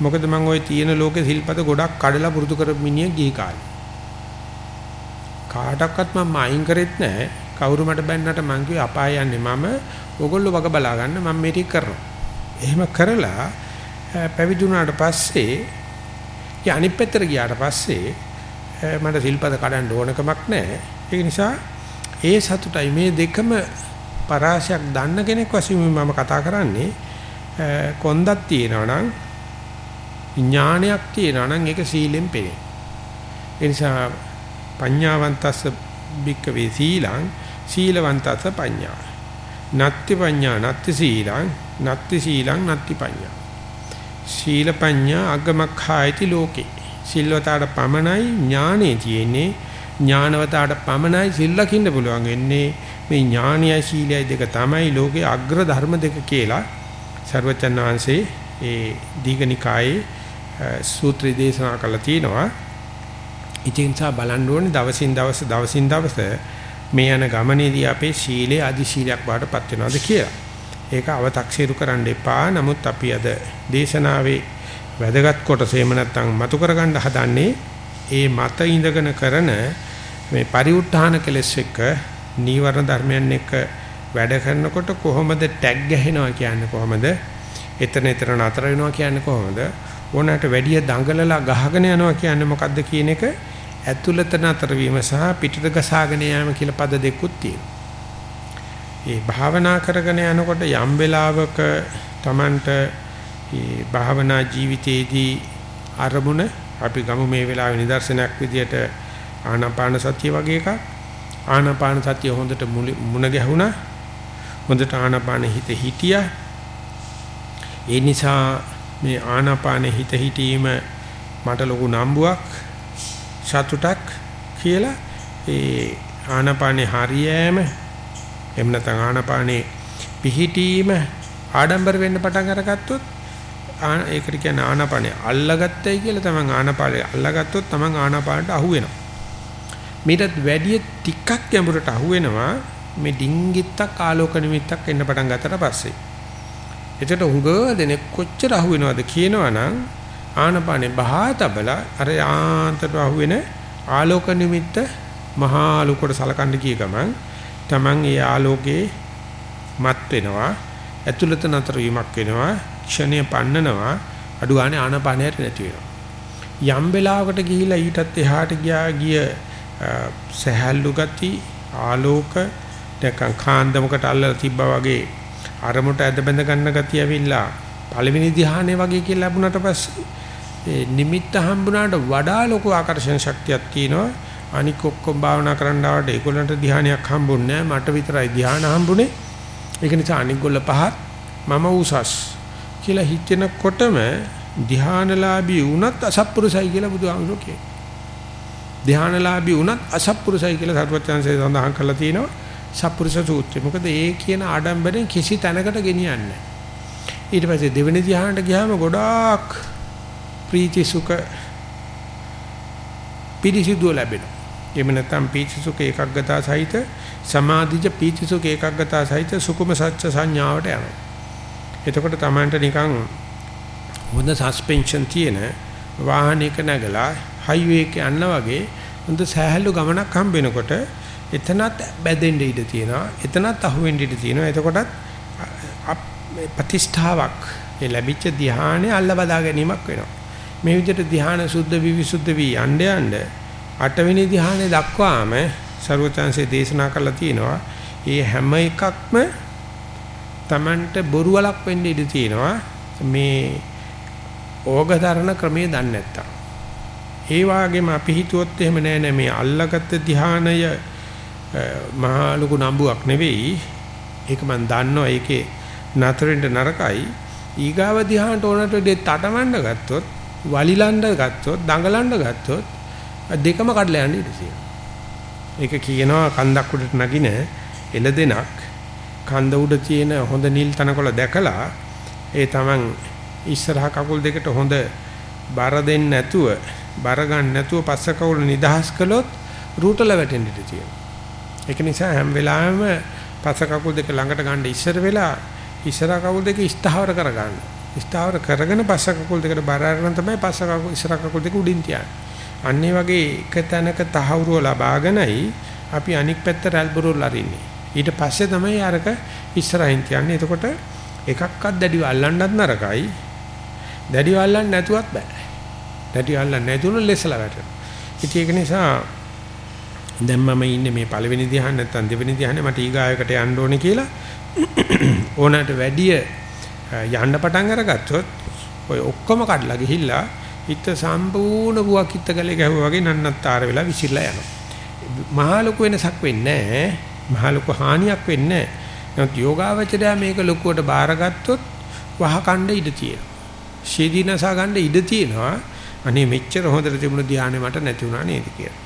මොකද මම ওই තියෙන ලෝකේ සිල්පද ගොඩක් කඩලා පුරුදු කරපු මිනිහ ගිහි කාලේ. කාටවත් මම අයින් කරෙත් නැහැ. කවුරු මට බැන්නට මං කිව්වේ අපාය යන්නේ මම. ඕගොල්ලෝ වග බලා ගන්න මම මේ ටික කරනවා. එහෙම කරලා පැවිදි වුණාට පස්සේ ඊ අනිත් පැත්තට ගියාට පස්සේ මට සිල්පද කඩන්න ඕනකමක් නැහැ. ඒක නිසා ඒ සතුටයි මේ දෙකම පරාසයක් දන්න කෙනෙක් වශයෙන් මම කතා කරන්නේ කොන්දක් තියෙනවා නම් ඥානයක් තියෙනවා නම් ඒක සීලෙන් පෙරේ. ඒ නිසා පඤ්ඤාවන්තස්ස බික්කවේ සීලං සීලවන්තස්ස පඤ්ඤා. නත්ති පඤ්ඤා නත්ති සීලං නත්ති සීලං නත්ති පඤ්ඤා. සීල පඤ්ඤා අගමඛායති ලෝකේ. සිල්වතාට පමණයි ඥානෙ තියෙන්නේ. ඥානවතාට පමණයි සිල් ලකින්න පුළුවන් වෙන්නේ. මේ ඥානයයි සීලයයි දෙක තමයි ලෝකේ අග්‍ර ධර්ම දෙක කියලා සර්වචන් වහන්සේ ඒ දීඝනිකායේ සූත්‍රය දේශනා කළා තියෙනවා. ඉතින් සා බලන්න ඕනේ දවසින් දවස දවසින් දවස මේ යන ගමනේදී අපේ සීලේ අදි සීලයක් බාටපත් වෙනවද කියලා. ඒක අව탁සීරු කරන්න එපා. නමුත් අපි අද දේශනාවේ වැදගත් කොටස එහෙම නැත්නම් මතු කරගන්න හදන්නේ ඒ මත ඉඳගෙන කරන මේ පරිඋත්ථාන කෙලස් එක්ක නීවරණ ධර්මයන් එක්ක වැඩ කරනකොට කොහොමද ටැග් ගහනවා කියන්නේ කොහොමද එතන එතන නතර වෙනවා කියන්නේ කොහොමද ඕනකට වැඩිය දඟලලා ගහගෙන යනවා කියන්නේ මොකද්ද කියන එක ඇතුළත නතර වීම සහ පිටට ගසාගෙන යාම කියලා පද දෙකකුත් තියෙනවා. ඒ භාවනා කරගෙන යනකොට යම් වෙලාවක Tamanට මේ භාවනා ජීවිතයේදී අරමුණ අපි ගමු මේ වෙලාවේ නිදර්ශනයක් විදියට ආනාපාන සතිය වගේ එකක්. ආනාපාන සතිය හොඳට මුණ ගැහුණා. හොඳට ආනාපාන හිත හිටියා. ඒ නිසා මේ ආනාපාන හිත හිටීම මට ලොකු නම්බුවක් සතුටක් කියලා ඒ ආනාපානේ හරියෑම එහෙම නැත්නම් ආනාපානේ පිහිටීම ආඩම්බර වෙන්න පටන් අරගත්තොත් ඒකට කියන්නේ ආනාපානේ අල්ලගත්තයි කියලා තමන් ආනාපානේ අල්ලගත්තොත් තමන් ආනාපානට අහු වෙනවා. මීටත් වැඩි ටිකක් ගැඹුරට අහු වෙනවා මේ ඩිංගිත්තක් ආලෝක නිමිත්තක් එන්න පටන් ගත්තට පස්සේ. එතකොට උඟ දෙනෙක් කොච්චර අහු වෙනවද කියනවනම් ආනාපානේ බහා තබලා අර යාන්තට අහු වෙන ආලෝක නිමිත්ත මහා ලුකට සලකන්න කිය ගමන් තමන් ඒ ආලෝකේ මත් වෙනවා ඇතුළත නතර වීමක් වෙනවා ක්ෂණය පන්නනවා අඩු ගානේ ආනාපානයට නැති වෙනවා යම් වෙලාවකට ගිහිලා ඊටත් එහාට ගියා ගිය සහැල්ලු ගති ආලෝක නැකන් කාන්දමකට අල්ලලා තිබ්බා වගේ අරමුණට ඇද බැඳ ගන්න ගතිය ඇවිල්ලා පළවෙනි ධ්‍යානෙ වගේ කියලා ලැබුණාට පස්සේ ඒ නිමිත්ත හම්බුණාට වඩා ලොකු ආකර්ෂණ ශක්තියක් තියෙනවා. අනික ඔක්කොම භාවනා කරන්න ආවට ඒගොල්ලන්ට ධ්‍යානයක් හම්බුන්නේ නැහැ. මට විතරයි ධ්‍යාන හම්බුනේ. ඒක නිසා අනික ගොල්ල පහත් මම උසස් කියලා හිතෙනකොටම ධ්‍යානලාභී වුණත් අසත්පුරුසයි කියලා බුදුහාමුදුරුවෝ කියනවා. ධ්‍යානලාභී වුණත් අසත්පුරුසයි කියලා සරුවචාන්සේ සඳහන් කරලා තියෙනවා. සත්පුරුෂ සූත්‍රය. මොකද ඒ කියන ආඩම්බරෙන් කිසි තැනකට ගෙනියන්නේ නැහැ. ඊට පස්සේ දෙවෙනි ධ්‍යානට ගියාම ගොඩාක් ප්‍රීති සුඛ පිරිසිදු ලැබෙනවා. එහෙම නැත්නම් පීති සුඛ ඒකග්ගතා සහිත සමාධිජ පීති සුඛ ඒකග්ගතා සහිත සුකුම සත්‍ය සංඥාවට යනවා. එතකොට Tamanට නිකන් හොඳ සස්පෙන්ෂන් තියෙන වාහනයක නැගලා හයිවේ එක යන්න වගේ හොඳ සෑහළු ගමනක් හම්බ වෙනකොට එතනත් බැදෙන්න ඉඩ තියෙනවා. එතනත් අහුවෙන්න ඉඩ තියෙනවා. එතකොටත් ප්‍රතිෂ්ඨාවක් ඒ ලැබිච්ච ධ්‍යානෙ අල්ල බදා ගැනීමක් වෙනවා. මේ විදිහට ධ්‍යාන සුද්ධ විවිසුද්ධ වී යන්න යන්න අටවෙනි ධ්‍යානෙ දක්වාම ਸਰවචන්සේ දේශනා කළා තියෙනවා. ඒ හැම එකක්ම Tamanට බොරුවලක් වෙන්න ඉඩ තියෙනවා. මේ ඕගතරණ ක්‍රමයේ දන්නේ නැත්තම්. ඒ වගේම අපි හිතුවොත් එහෙම නෑ නෑ. මේ අල්ලගත්ත ධානය මහා ලොකු නම්බුවක් නෙවෙයි. ඒක මම දන්නවා. ඒකේ නතරින්ද නරකයි. ඊගාව ධානයට ඕනට දෙ තටමඬ ගත්තොත් වලිලඬ ගත්තොත් දඟලඬ ගත්තොත් දෙකම කඩලා යන්න ඉඩ තියෙනවා. ඒක කියනවා කන්දක් උඩට නගින එළදෙනක් කන්ද උඩ තියෙන හොඳ නිල් තනකොළ දැකලා ඒ Taman ඉස්සරහ කකුල් දෙකට හොඳ බර දෙන්න නැතුව බර ගන්න නැතුව පස්ස කකුල නිදහස් කළොත් රූටල වැටෙන්න ඉඩ තියෙනවා. ඒක නිසා හැම වෙලාවෙම පස්ස කකුල් දෙක ළඟට ගන්න ඉස්සර වෙලා ඉස්සර කකුල් දෙක ස්ථාවර කරගන්න. ස්ථාවර කරගෙන පස්ස කකුල් දෙකට බර අරගෙන තමයි පස්ස කකුල් ඉස්සර කකුල් දෙක උඩින් තියන්නේ. අන්න වගේ එක තැනක තහවුරුව ලබාගෙනයි අපි අනික් පැත්ත රැල්බරුල් අරින්නේ. ඊට පස්සේ තමයි අරක ඉස්සරහින් තියන්නේ. එතකොට එකක්වත් දැඩිව අල්ලන්නත් නරකයි. දැඩිව අල්ලන්න නැතුවත් බෑ. දැඩිව අල්ලන්න නැතුණු ලෙසලා වැටෙනවා. ඉතින් ඒක නිසා දැන් මම ඉන්නේ මේ පළවෙනි ධ්‍යාන නැත්නම් දෙවෙනි ධ්‍යානේ මට ඊගායකට යන්න ඕනේ කියලා ඕනට වැඩිය යන්න පටන් අරගත්තොත් ඔය ඔක්කොම කඩලා ගිහිල්ලා හිත සම්පූර්ණ බුවක් හිත ගලේ ගැහුවා වගේ නන්නත්තර වෙලා විසිරලා යනවා. මහා ලොකු වෙනසක් වෙන්නේ නැහැ. මහා ලොකු හානියක් වෙන්නේ නැහැ. නමුත් යෝගාවචරය මේක ලොකුවට බාරගත්තොත් වහකණ්ඩ ඉඩ තියෙනවා. ශීදීනසා ගන්න ඉඩ තියෙනවා. අනේ මෙච්චර හොඳට තිබුණ ධානය මට නැති වුණා නේද කියලා.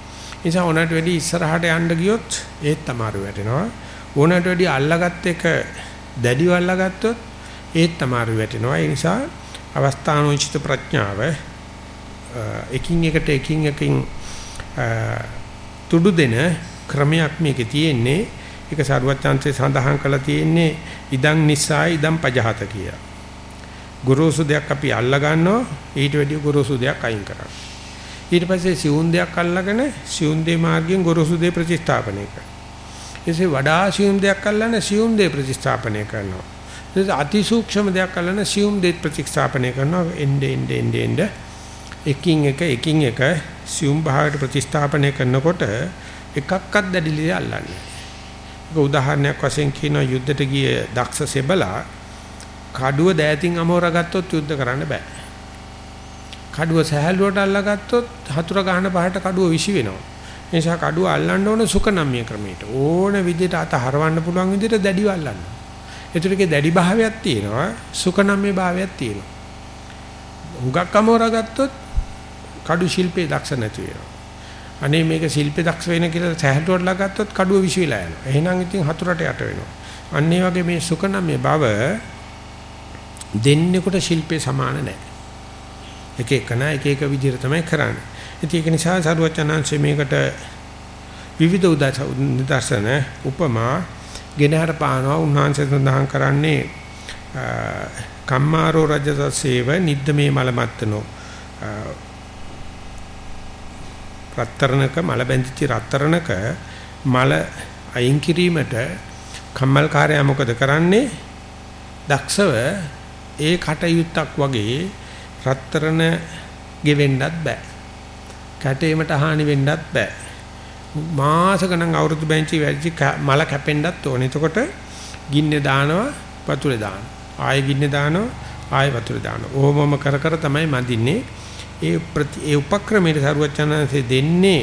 නිසා ඕනට වැඩි ඉස්සරහට යන්න ගියොත් ඒත් තමයි වැටෙනවා. ඕනට වැඩි අල්ලගත් එක දැඩිව අල්ලගත්තොත් ඒත් තමයි වැටෙනවා. ඒ නිසා අවස්ථානෝචිත ප්‍රඥාව එකින් එකට එකින් එකින් තුඩු දෙන ක්‍රමයක් මේකේ තියෙන්නේ ඒක සරුවචාන්සේ සඳහන් කළා තියෙන්නේ ඉදං නිසායි ඉදං පජහත කියලා. ගොරෝසු දෙයක් අපි අල්ලා ගන්නවා ඊට වැඩිය ගොරෝසු දෙයක් අයින් කරනවා. ඊට පස්සේ සිවුන් දෙයක් අල්ලාගෙන සිවුන් දේ මාර්ගයෙන් ගොරෝසු දේ ප්‍රතිස්ථාපනය කරනවා. එසේ වඩා සිවුම් දෙයක් අල්ලන සිවුම් දේ ප්‍රතිස්ථාපනය කරනවා. ඊට අති සූක්ෂම දෙයක් අල්ලන සිවුම් දේ ප්‍රතිස්ථාපනය කරනවා. එnde ende ende ende එකින් එක එකින් එක සිවුම් භාගයට ප්‍රතිස්ථාපනය කරනකොට එකක්වත් දැඩිලිය අල්ලන්නේ. ඒක උදාහරණයක් වශයෙන් කියන යුද්ධයට ගිය දක්ෂ සෙබලා කඩුව දෑතින් අමෝරා ගත්තොත් යුද්ධ කරන්න බෑ. කඩුව සහැල්ලුවට අල්ලගත්තොත් හතුර ගහන පහට කඩුව විසි වෙනවා. ඒ නිසා කඩුව අල්ලන්න ඕන සුකනම්ය ක්‍රමයට. ඕන විදිහට අත හරවන්න පුළුවන් විදිහට දැඩිව අල්ලන්න. ඒතරකේ දැඩි භාවයක් තියෙනවා සුකනම්ය භාවයක් තියෙනවා. හුඟක් අමෝරා ගත්තොත් කඩු ශිල්පේ දක්ෂ නැති වෙනවා. අනේ මේක ශිල්පේ දක්ෂ වෙන කියලා සැහැල්ලුවට ලගත්තොත් කඩුව විශ්විලා යනවා. එහෙනම් ඉතින් හතුරට යට වෙනවා. අන්න ඒ වගේ මේ සුකනම්ය බව දෙන්නෙකුට ශිල්පේ සමාන නැහැ. එක එකන එක එක විදිහට තමයි කරන්නේ. ඉතින් ඒක නිසා සරුවචනාංශයේ මේකට විවිධ උදාහරණ උපමා ගෙනහර පානවා උන්වහන්සේ සඳහන් කරන්නේ කම්මාරෝ රජසසේව නිද්දමේ මලමත්තනෝ රත්තරණක මල බැඳිච්ච රත්තරණක මල අයින් කිරීමට කම්මල් කාර්යය මොකද කරන්නේ දක්ෂව ඒ කටයුත්තක් වගේ රත්තරණ ගෙවෙන්නත් බෑ. කැටේමට හානි වෙන්නත් බෑ. මාස ගණන් අවුරුදු බැංචි වැඩි මල කැපෙන්නත් ඕනේ. එතකොට ගින්නේ දානවා වතුරේ දානවා. ආයෙ ගින්නේ දානවා ආයෙ වතුරේ දානවා. ඕමම කර කර තමයි මදින්නේ. ඒ ප්‍රති ඒ උපක්‍රමයේ සරුවචනanse දෙන්නේ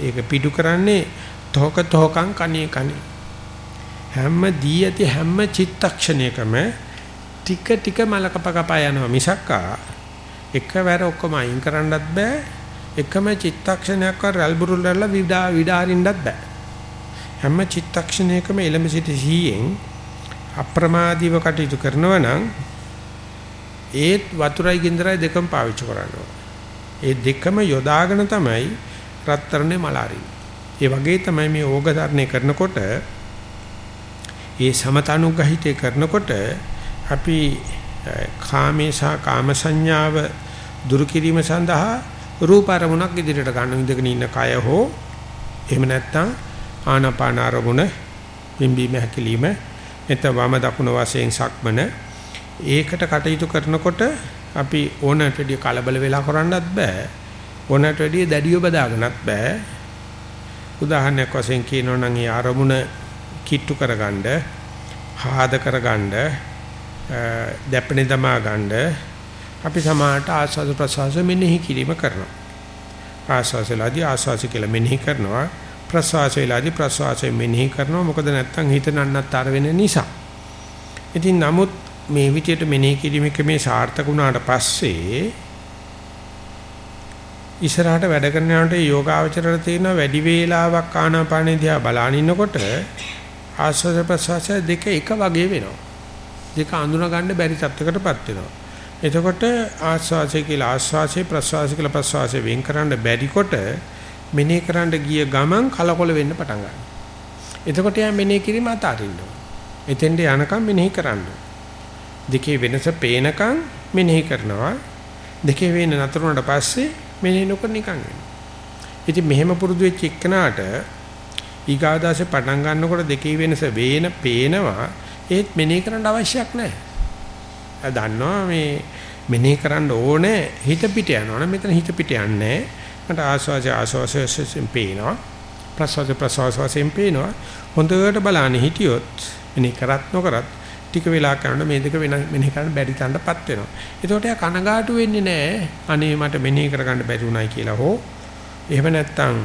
ඒක පිටු කරන්නේ තෝක තෝකං කණේ කණේ. හැම දී ඇති හැම චිත්තක්ෂණයකම ටික ටික මල කප කපා යනවා. මිසක්කා එකවර ඔක්කොම අයින් කරන්නත් බෑ. එකම චිත්තක්ෂණයක්වත් රල්බුරුල් වල විඩා විඩාරින්නත් බෑ. හැම චිත්තක්ෂණයකම එළඹ සිට සීයෙන් අප්‍රමාදීව කටයුතු කරනවා නම් ඒත් වතුරයි ගින්දරයි දෙකම පාවිච්චි කරනවා. ඒ දෙකම යොදාගෙන තමයි රත්තරනේ මලාරින්. ඒ වගේ තමයි මේ ඕගධර්ණය කරනකොට ඒ සමතනුග්‍රහිතේ කරනකොට අපි කාමේසා කාම සංඥාව දුරු කිරීම සඳහා රූප අරමුණක් ඉදිරියට ගන්න ඉඳගෙන ඉන්න කය හෝ එහෙම නැත්නම් ආනාපාන අරමුණ පිම්බීම හැකිලිම එත වම දකුණ වශයෙන් සක්මන ඒකට කටයුතු කරනකොට අපි ඕනට වැඩිය කලබල වෙලා කරන්නත් බෑ. ඕනට වැඩිය දැඩිව බදාගන්නත් බෑ. උදාහරණයක් වශයෙන් කියනවා නම් ඒ ආරමුණ කිට්ටු කරගන්න, හාද කරගන්න, දැපෙන දමා ගන්න අපි සමාහට ආස්වාද ප්‍රසවාස මෙනෙහි කිරීම කරනවා. ආස්වාසලාදී ආස්වාස කියලා මෙනෙහි කරනවා. ප්‍රසවාසයලාදී ප්‍රසවාසය මෙනෙහි කරනවා. මොකද නැත්තම් හිත නන්නත්තර වෙන නිසා. ඉතින් නමුත් මේ විදියට මෙනෙහි කිරීමක මේ සාර්ථක වුණාට පස්සේ ඉස්සරහට වැඩ කරන යනකොට යෝගාවචරයට තියෙන වැඩි වේලාවක් ආනාපානෙ දිහා බලාගෙන ඉන්නකොට ආස්වාද ප්‍රසවාස දෙක එක වගේ වෙනවා. දෙක අඳුන ගන්න බැරි තත්යකටපත් වෙනවා. එතකොට ආස්වාසය කියලා ආස්වාසය ප්‍රසවාසය කියලා ප්‍රසවාසය වෙන් කරන්න බැරිකොට මෙනෙහි කරන්න ගිය ගමන් කලකොල වෙන්න පටන් ගන්නවා. එතකොට යා මෙනෙහි කිරීම අතාරින්න ඕන. එතෙන්ට යනකම් මෙනෙහි කරන්න ඕන. දෙකේ වෙනස පේනකම් මෙනෙහි කරනවා. දෙකේ වෙන නතර වුණාට පස්සේ මෙනෙහි නොකර නිකන් වෙනවා. ඉතින් මෙහෙම පුරුදු වෙච්ච එක්කනාට ඊගාදාසේ පටන් ගන්නකොට දෙකේ වෙනස වේන පේනවා ඒත් මෙනෙහි කරන්න අවශ්‍යයක් නැහැ. ආ දන්නවා මේ මෙනෙහි කරන්න ඕනේ හිත පිට යනවනේ මෙතන හිත පිට යන්නේ මට ආස්වාද ආස්වාසයෙන් පේනවා ප්‍රසවාස ප්‍රසවාසයෙන් පේනවා හොඳට බලන්නේ හිටියොත් මෙනෙහි කරත් නොකරත් ටික වෙලා කරනකොට මේ දෙක වෙන මෙනෙහි කරන්න බැරි තැනටපත් වෙනවා. ඒකට යා කනගාටු වෙන්නේ නැහැ. අනේ මට මෙනෙහි කරගන්න බැරි උනායි කියලා හෝ එහෙම නැත්නම්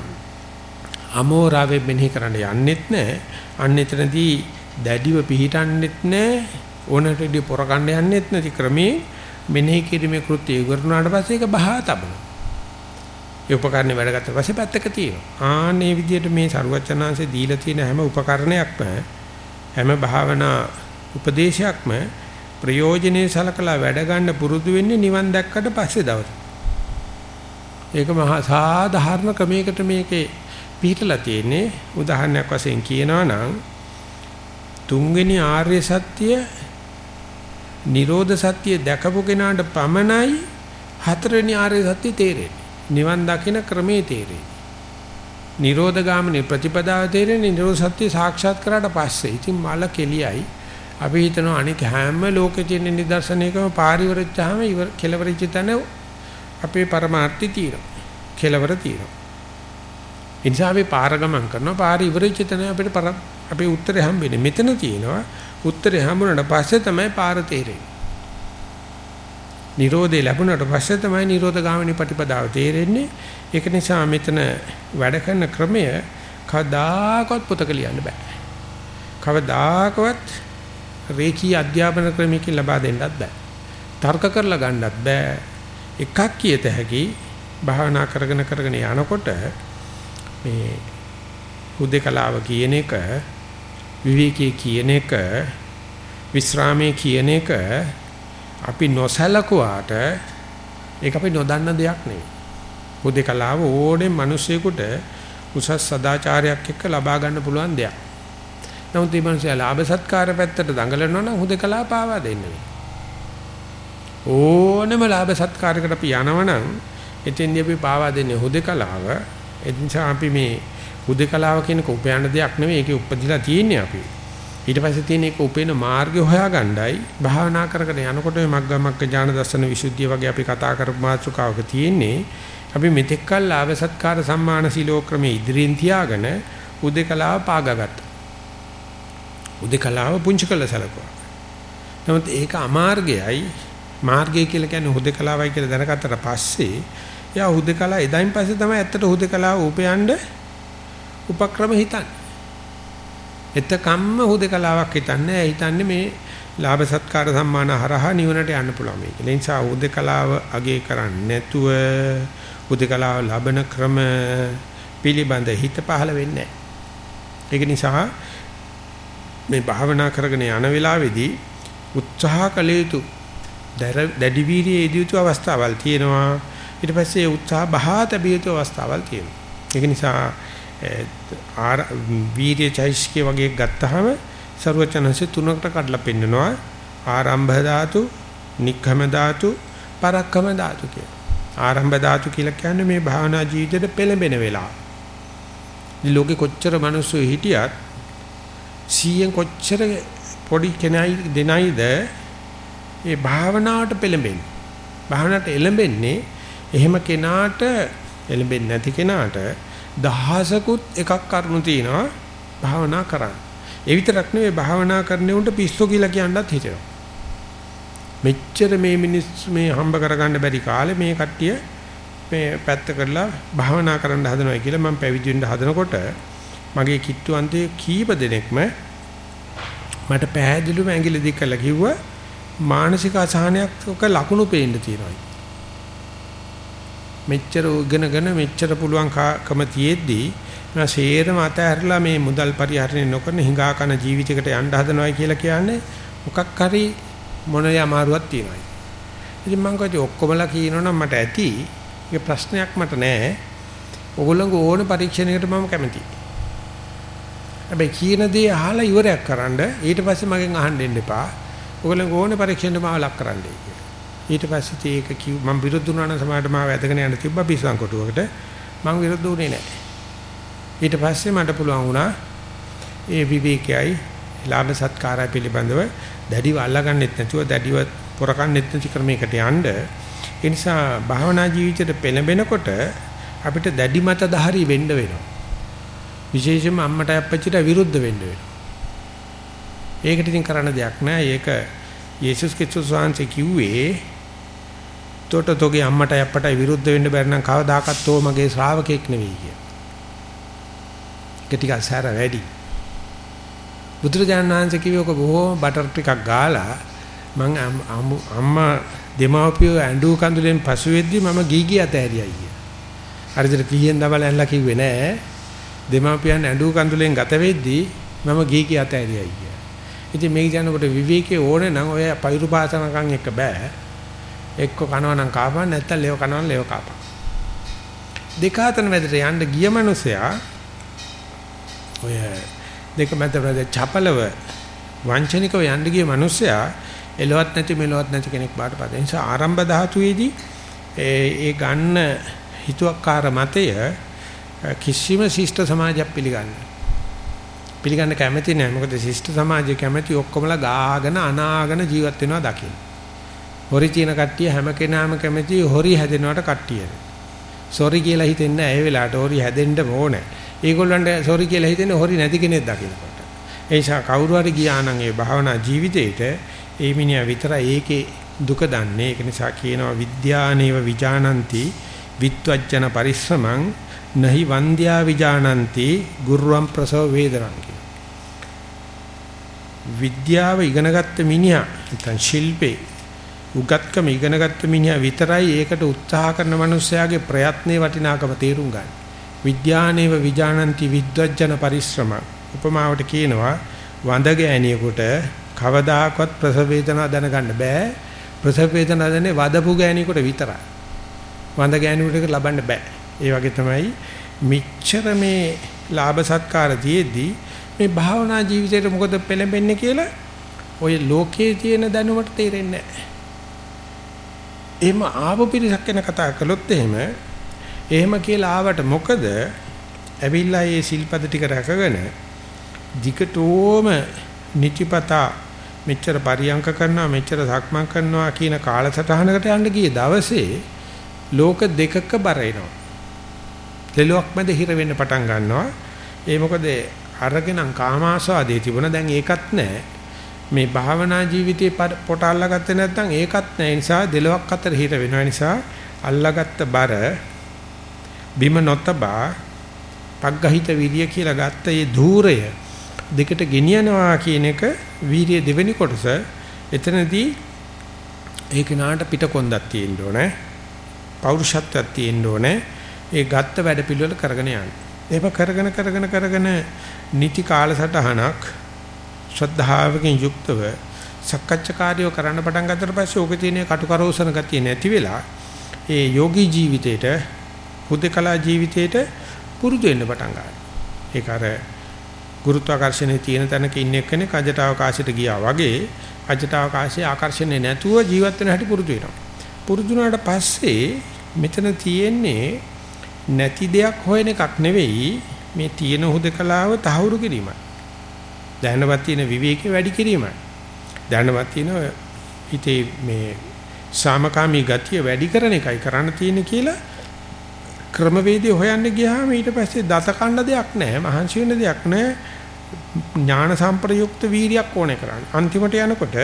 අමෝරාවේ මෙනෙහි කරන්න යන්නෙත් නැහැ. අන්න එතනදී දැඩිව පිහිටන්නෙත් නැහැ. ඕනටදී පොරකණ්ඩ යන්නෙත් නැති ක්‍රමේ මෙනෙහි කිරීමේ කෘත්‍ය ඉවරුනාට පස්සේ ඒක බහා තබනවා. ඒ උපකරණේ වැඩ ගත්ත පස්සේ පැත්තක තියෙනවා. ආන්නේ විදිහට මේ සරුවචනාංශේ දීලා තියෙන හැම උපකරණයක්ම හැම භාවනා උපදේශයක්ම ප්‍රයෝජනේ සලකලා වැඩ ගන්න පුරුදු වෙන්නේ නිවන් දැක්කට පස්සේ දවසේ. ඒක මහා සාධාරණ ක්‍රමයකට මේකේ පිටලා තියෙන්නේ උදාහරණයක් වශයෙන් කියනවා නම් තුන්වෙනි ආර්ය සත්‍ය නිරෝධ සත්‍ය දැකපු කෙනාට පමණයි හතරවෙනි ආර්ය සත්‍ය තේරෙන්නේ නිවන් දකින ක්‍රමේ තේරෙන්නේ නිරෝධ ගාමිනී ප්‍රතිපදාව තේරෙන්නේ නිරෝධ සත්‍ය සාක්ෂාත් කරාට පස්සේ. ඉතින් මල කෙලියයි. අපි හිතනවා අනික හැම ලෝකේ තියෙන නිදර්ශනයකම පාරිවරච්චාම ඉවර කෙලවරච්ච තැන අපේ પરමාර්ථය තියෙනවා. කෙලවර තියෙනවා. ඒ නිසා අපි පාර ගමන් කරනවා පාර ඉවරච්ච තැන අපිට අපේ උත්තරේ හම්බෙන්නේ. මෙතන තියෙනවා උත්තරේ හම්බුනට පස්සේ තමයි පාර තේරෙන්නේ. Nirodhe ලැබුණට පස්සේ තමයි Nirodha ගාමිනී ප්‍රතිපදාව තේරෙන්නේ. ඒක නිසා මෙතන වැඩ කරන ක්‍රමය කවදාකවත් පොතක ලියන්න බෑ. කවදාකවත් රේකී අධ්‍යාපන ක්‍රමයකින් ලබා දෙන්නත් බෑ. තර්ක කරලා ගන්නත් බෑ. එකක් කියත හැකි භාවනා කරගෙන කරගෙන යනකොට මේ හුදේකලාව කියන එක විවේකී කියන එක විස්රාමයේ කියන එක අපි නොසලකුවාට ඒක අපි නොදන්න දෙයක් නෙවෙයි. හුදේකලාව ඕනේ මිනිසෙකුට උසස් සදාචාරයක් එක්ක ලබා ගන්න පුළුවන් දෙයක්. නමුත් මේ මිනිස්සයා ලාභ සත්කාර පැත්තට දඟලනවා නම් හුදේකලාව පාවා දෙන්නේ. ඕනම ලාභ සත්කාරයකට අපි යනවනම් එතෙන්දී අපි පාවා දෙන්නේ හුදේකලාව. ඒ නිසා අපි මේ හුදේකලාව කියනක උපයන දෙයක් නෙවෙයි ඒකේ උපදිලා තියෙන්නේ අපි. ඊට පස්සේ තියෙන එක උපේන මාර්ගය හොයාගන්නයි භාවනා කරගෙන යනකොට මේ මග්ගමග්ග ඥාන දර්ශන විසුද්ධිය වගේ අපි කතා කරපු මාතෘකාවක තියෙන්නේ අපි මෙතෙක්කල් ලාභ සත්කාර සම්මාන සිලෝක්‍රමයේ ඉදිරියෙන් තියාගෙන උදේකලාව පාගගත්තා. උදේකලාව පුංචි කළ සැලකුවා. නමුත් ඒක අමාර්ගයයි මාර්ගය කියලා කියන්නේ හුදේකලාවයි කියලා දැනගත්තට පස්සේ යා හුදේකලාව එදායින් පස්සේ තමයි ඇත්තට හුදේකලාව උපයන්න උපක්‍රම හිතන්නේ. එතකම්ම හුදේකලාවක් හිතන්නේ හිතන්නේ මේ ලාභ සත්කාර සම්මාන හරහා නිවනට යන්න පුළුවන් මේක. ඒ නිසා හුදේකලාව අගේ කරන්නේ නැතුව හුදේකලාව ලබන ක්‍රම පිළිබඳ හිත පහළ වෙන්නේ ඒක නිසා මේ භාවනා කරගෙන යන වෙලාවේදී උත්සාහ කළ යුතු දැඩි වීර්යයේ යෙදිය යුතු අවස්ථාවල් තියෙනවා. ඊට පස්සේ උත්සාහ බහා තැබිය යුතු අවස්ථාවල් තියෙනවා. ඒක නිසා ආර වීර්ය චෛසිකේ වගේ ගත්තාම ਸਰවචනංශ තුනකට කඩලා පෙන්නනවා. ආරම්භ ධාතු, නික්ඛම ධාතු, පරක්කම ධාතු කියලා. ආරම්භ ධාතු කියලා කියන්නේ මේ භාවනා ජීවිතේට පෙළඹෙන වෙලාව. මේ ලෝකේ කොච්චර මිනිස්සු හිටියත් 100න් කොච්චර පොඩි කෙනයි දෙනයිද ඒ භාවනාවට පෙළඹෙන්නේ. භාවනාවට එළඹෙන්නේ එහෙම කෙනාට එළඹෙන්නේ නැති කෙනාට දහසකුත් එකක් කරුණු තියෙනවා භාවනා කරන්න. ඒ විතරක් නෙවෙයි භාවනා කරන උන්ට පිස්සු කියලා කියන්නත් හිතෙනවා. මෙච්චර මේ මිනිස්සු මේ හම්බ කරගන්න බැරි කාලේ මේ කට්ටිය මේ පැත්ත කරලා භාවනා කරන්න හදනවා කියලා මම පැවිදි වෙන්න හදනකොට මගේ කිට්ටු අන්තයේ කීප දෙනෙක්ම මට පැහැදිලිවම ඇඟිලි දික් කරලා කිව්වා මානසික අසහනයක් ඔක ලකුණු පේන්න තියෙනවා. මෙච්චර උගෙනගෙන මෙච්චර පුළුවන් කම තියෙද්දි මම ෂේරම අතහැරලා මේ මුදල් පරිහරණය නොකරන හිඟා කන ජීවිතයකට යන්න හදනවා කියලා කියන්නේ මොකක් හරි මොනේ අමාරුවක් තියෙනවා. ඉතින් මම කිව්වා ඔක්කොමලා කියනවනම් මට ඇති. ඒක ප්‍රශ්නයක් මට නෑ. ඕගොල්ලෝ ඕන පරීක්ෂණයකට මම කැමතියි. හැබැයි කියන දේ අහලා ඉවරයක් කරන්න ඊට පස්සේ මගෙන් අහන්න දෙන්න එපා. ඔයගොල්ලෝ ඕනේ පරීක්ෂණයට මාව ලක් කරන්නයි කියලා. ඊට පස්සේ ඒක කිව් මම විරුද්ධ වුණා නම් සමහරට මාව ඇදගෙන යන්න තිබ්බා පිස්සන් කොටුවකට. මම විරුද්ධ වුණේ නැහැ. ඊට පස්සේ මට පුළුවන් වුණා ඒ විවේකයයි ලාභ සත්කාරය පිළිබඳව දැඩිව අල්ලගන්නෙත් නැතුව දැඩිව පොරකන්නෙත් නැති ක්‍රමයකට යන්න. ඒ නිසා භාවනා ජීවිතයට පෙළඹෙනකොට අපිට දැඩි මතධාරී වෙන්න වෙනවා. විශේෂයෙන්ම අම්මට අප්පච්චිට විරුද්ධ වෙන්න වෙනවා. ඒකට ඉතින් කරන්න දෙයක් නෑ. ඒක යේසුස් ක්‍රිස්තුස් වහන්සේ කිව්වේ තොට තෝගේ අම්මට අප්පට විරුද්ධ වෙන්න බැරි නම් කවදාකවත් තෝ මගේ ශ්‍රාවකෙක් නෙවෙයි කියලා. ඒක ටිකක් සැර වැඩි. බුදුරජාණන් වහන්සේ කිව්වේ ඔක බොහෝ බටර් ටිකක් ගාලා මං අම්මා දෙමාපියෝ ඇඬු කඳුලෙන් පසු වෙද්දි මම ගීගී අතහැරියයි කිය. හරියට කීයෙන් දවල් ඇල්ලා කිව්වේ නෑ. දෙමාපියන් ඇඬු කඳුලෙන් ගත වෙද්දි මම ගීගී අතහැරියයි කිය. ඉතින් මේක කියනකොට විවේකයේ ඕනේ නම් ඔය පෛරු පාසනකම් එක බෑ. එක්ක කනවා නම් කාපන් නැත්තම් ලේව කනවා නම් ලේව කාපන්. දෙක අතර මැදට යන්න ගිය මනුස්සයා ඔය දෙක මැද මැද චපලව වංචනිකව යන්න ගිය මනුස්සයා එලවත් නැති මෙලවත් නැති කෙනෙක් බාටපත්. ඒ නිසා ආරම්භ ධාතුවේදී ඒ ගන්න හිතුවක්කාර මතය කිසිම ශිෂ්ට සමාජයක් පිළිගන්නේ පිළිගන්න කැමති නෑ. මොකද ශිෂ්ට සමාජය කැමති ඔක්කොමලා ගාගෙන අනාගෙන ජීවත් වෙනවා දකින්න. හොරි තියෙන කට්ටිය හැම කෙනාම කැමති හොරි හැදෙනවට කට්ටියද. සෝරි කියලා හිතෙන්නේ නැහැ ඒ වෙලාවට හොරි හැදෙන්න ඕනේ. ඒගොල්ලන්ට සෝරි කියලා හිතෙන්නේ හොරි නැති කෙනෙක් දකින්නකොට. ඒ නිසා කවුරු හරි ගියා නම් ඒ භාවනා ජීවිතේට ඒ මිනිහා විතරයි ඒකේ දුක දන්නේ. ඒක නිසා කියනවා විද්‍යානේව විජානಂತಿ විත්වජ්ජන පරිශ්‍රමං නහි වන්ද්‍යා විජානಂತಿ ගුරුවම් ප්‍රසව වේදනං විද්‍යාව ඉගෙනගත්ත මිනිහා නැත්නම් ශිල්පේ උගත්කම ඉගෙනගත්ත මිනිහා විතරයි ඒකට උත්සාහ කරන මනුස්සයාගේ ප්‍රයත්නේ වටිනාකම තේරුම් ගන්න. විද්‍යානේව විජානಂತಿ විද්වජන පරිශ්‍රම උපමාවට කියනවා වඳ ගෑණියෙකුට කවදාකවත් ප්‍රසව වේදනා දැනගන්න බෑ. ප්‍රසව වේදනා දැනේ වදපු ගෑණියෙකුට විතරයි. වඳ ගෑණියෙකුට ලබන්න බෑ. ඒ වගේ තමයි මිච්ඡර මේ ලාභ සත්කාර තියේදී මේ භාවනා ජීවිතේට මොකද පෙළඹෙන්නේ කියලා ඔය ලෝකයේ තියෙන දැනුමට තේරෙන්නේ නැහැ. එහෙම ආව පිරිසක් ගැන කතා කළොත් එහෙම එහෙම කියලා ආවට මොකද ඇවිල්ලා මේ සිල්පද ටික රැකගෙන ධිකටෝම නිතිපතා මෙච්චර පරියංක කරනවා මෙච්චර සක්මන් කරනවා කියන කාලසටහනකට යන්න ගිය දවසේ ලෝක දෙකක බර එනවා. දෙලොක් මැද හිර වෙන්න පටන් ගන්නවා. ඒ මොකද අරගෙනම් කාමාස්වාදේ තිබුණා දැන් ඒකත් නැහැ. මේ භාවනා ජීවිතේ පොට අල්ලගත්තේ නැත්නම් ඒකත් නැහැ. ඒ නිසා දෙලොක් අතර හිර වෙනවා. නිසා අල්ලගත්ත බර බිම නොතබා පග්ගහිත විරිය කියලා ගත්ත මේ ධූරය දෙකට ගෙනියනවා කියන එක වීරිය දෙවෙනි කොටස. එතනදී ඒ කෙනාට පිටකොන්දක් තියෙන්න ඕනේ. පෞරුෂත්වයක් තියෙන්න ඕනේ. ඒ ගත්ත වැඩ පිළිවෙල කරගෙන යන්න. එහෙම කරගෙන කරගෙන කරගෙන නිති කාලසටහනක් ශ්‍රද්ධාවකින් යුක්තව සක්කච්ඡාකාරියව කරන්න පටන් ගත්තට පස්සේ ඕකේ තියෙන කටුකරෝසන ගතිය නැති වෙලා ඒ යෝගී ජීවිතේට හුදකලා ජීවිතේට පුරුදු වෙන්න පටන් ගන්නවා. ඒක අර ගුරුත්වාකර්ෂණයේ තියෙන තැනක ඉන්න එක්කෙනෙක් අජට අවකාශයට ගියා වගේ අජට අවකාශයේ ආකර්ෂණය නැතුව ජීවත් වෙන හැටි පුරුදු වෙනවා. පුරුදු වුණාට පස්සේ මෙතන තියෙන්නේ නැති දෙයක් හොයන එකක් නෙවෙයි මේ තියෙන හුදකලාව තහවුරු කිරීමයි. දැනවත් තියෙන විවේකේ වැඩි කිරීමයි. දැනවත් තියෙන හිතේ මේ සාමකාමී ගතිය වැඩි කරන එකයි කරන්න තියෙන්නේ කියලා ක්‍රමවේදය හොයන්න ගියාම ඊට පස්සේ දත කන්න දෙයක් නැහැ මහන්සි වෙන්න දෙයක් නැහැ ඥාන සම්ප්‍රයුක්ත වීරියක් ඕනේ කරන්නේ අන්තිමට යනකොට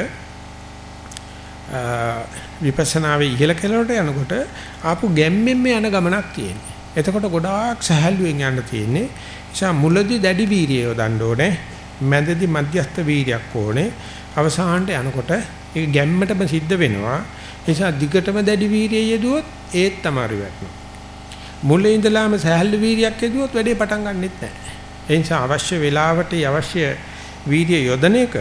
විපස්සනාවේ ඉහළ කෙළවරට යනකොට ආපු ගැම්මෙන් යන ගමනක් තියෙනවා එතකොට ගොඩාක් සහැල්ලුවෙන් යන්න තියෙන්නේ. නිසා මුලදී දැඩි වීරිය යොදන්න ඕනේ. මැදදී මධ්‍යස්ථ වීරියක් ඕනේ. අවසානට යනකොට ඒක ගැම්මටම සිද්ධ වෙනවා. නිසා දිගටම දැඩි වීරිය යෙදුවොත් ඒත් තමයි වැටෙනවා. මුලින් ඉඳලාම සහැල්ලු වීරියක් යෙදුවොත් වැඩේ පටන් ගන්නෙත් නැහැ. ඒ නිසා අවශ්‍ය වෙලාවට අවශ්‍ය වීරිය යොදන එක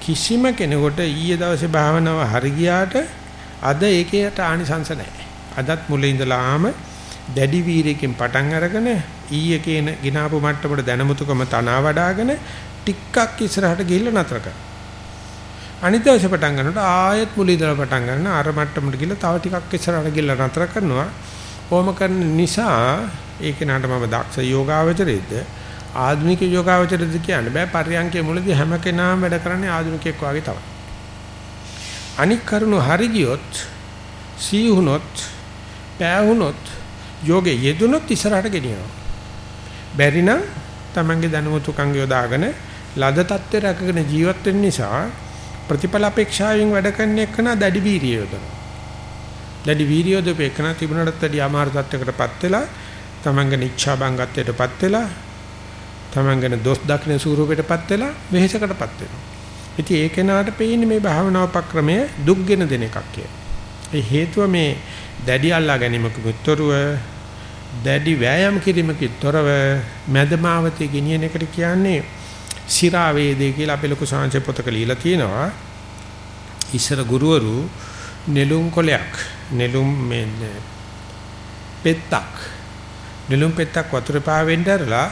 කිසිම කෙනෙකුට ඊයේ දවසේ භාවනාව හරි ගියාට අද ඒකේට ආනිසංස නැහැ. අදත් මුලින් ඉඳලාම දැඩි වීරයකින් පටන් අරගෙන ඊයේ කියන ගිනාපු මට්ටමට දැනමුතුකම තනවා වඩාගෙන ටිකක් ඉස්සරහට ගිහිල්ලා නතර කරනවා. අනිත් දවසේ පටන් ගන්නකොට ආයෙත් මුල ඉඳලා පටන් ගන්න අර මට්ටමට ගිහලා තව ටිකක් ඉස්සරහට ගිහලා නතර කරනවා. ඕම කරන නිසා ඒක නට මම දක්ෂ යෝගාවචරයේද ආධුනික යෝගාවචරයේද කියන්න බෑ පරියන්කේ මුලදී හැම කෙනාම වැඩ කරන්නේ ආධුනිකයෙක් වගේ තමයි. අනික් කරුණු හරි ගියොත් සීහුනොත් පෑහුනොත් යෝගේ යෙදුනොත් ඉස්සරහට ගෙනියනවා. බැරි නම් Tamange දැනුමතුකම් යොදාගෙන ලද தත්ත්වයට රැකගෙන ජීවත් වෙන්න නිසා ප්‍රතිඵල අපේක්ෂාවෙන් වැඩ කරන එකන දැඩි වීරිය යොදනවා. දැඩි වීරිය යොදපේකන තිබුණටත් වැඩි අමාරු තත්ත්වයකටපත් වෙලා තමන්ගේ ඉච්ඡා බංගත්වයටපත් වෙලා තමන්ගේ දොස් දක්න ස්වරූපයටපත් වෙලා වෙහෙසකටපත් වෙනවා. ඉතින් ඒ කෙනාට පේන්නේ මේ භාවනා උපක්‍රමය දුක්ගෙන දෙන එකක් කියලා. ඒ හේතුව මේ දැඩි අල්ලා ගැනීමක මුත්‍තරව දැඩි වෑයම් කිරීමකින් තොරව මදමාවතේ ගෙනියන එකට කියන්නේ සිරා වේදේ කියලා අපේ ලොකු සංජය පොතක ලියලා තියෙනවා. ඉස්සර ගුරුවරු නෙළුම් කොලයක් නෙළුම් මේ පෙත්තක් නෙළුම් පෙත්තක් වතුර පාවෙන්න ඇරලා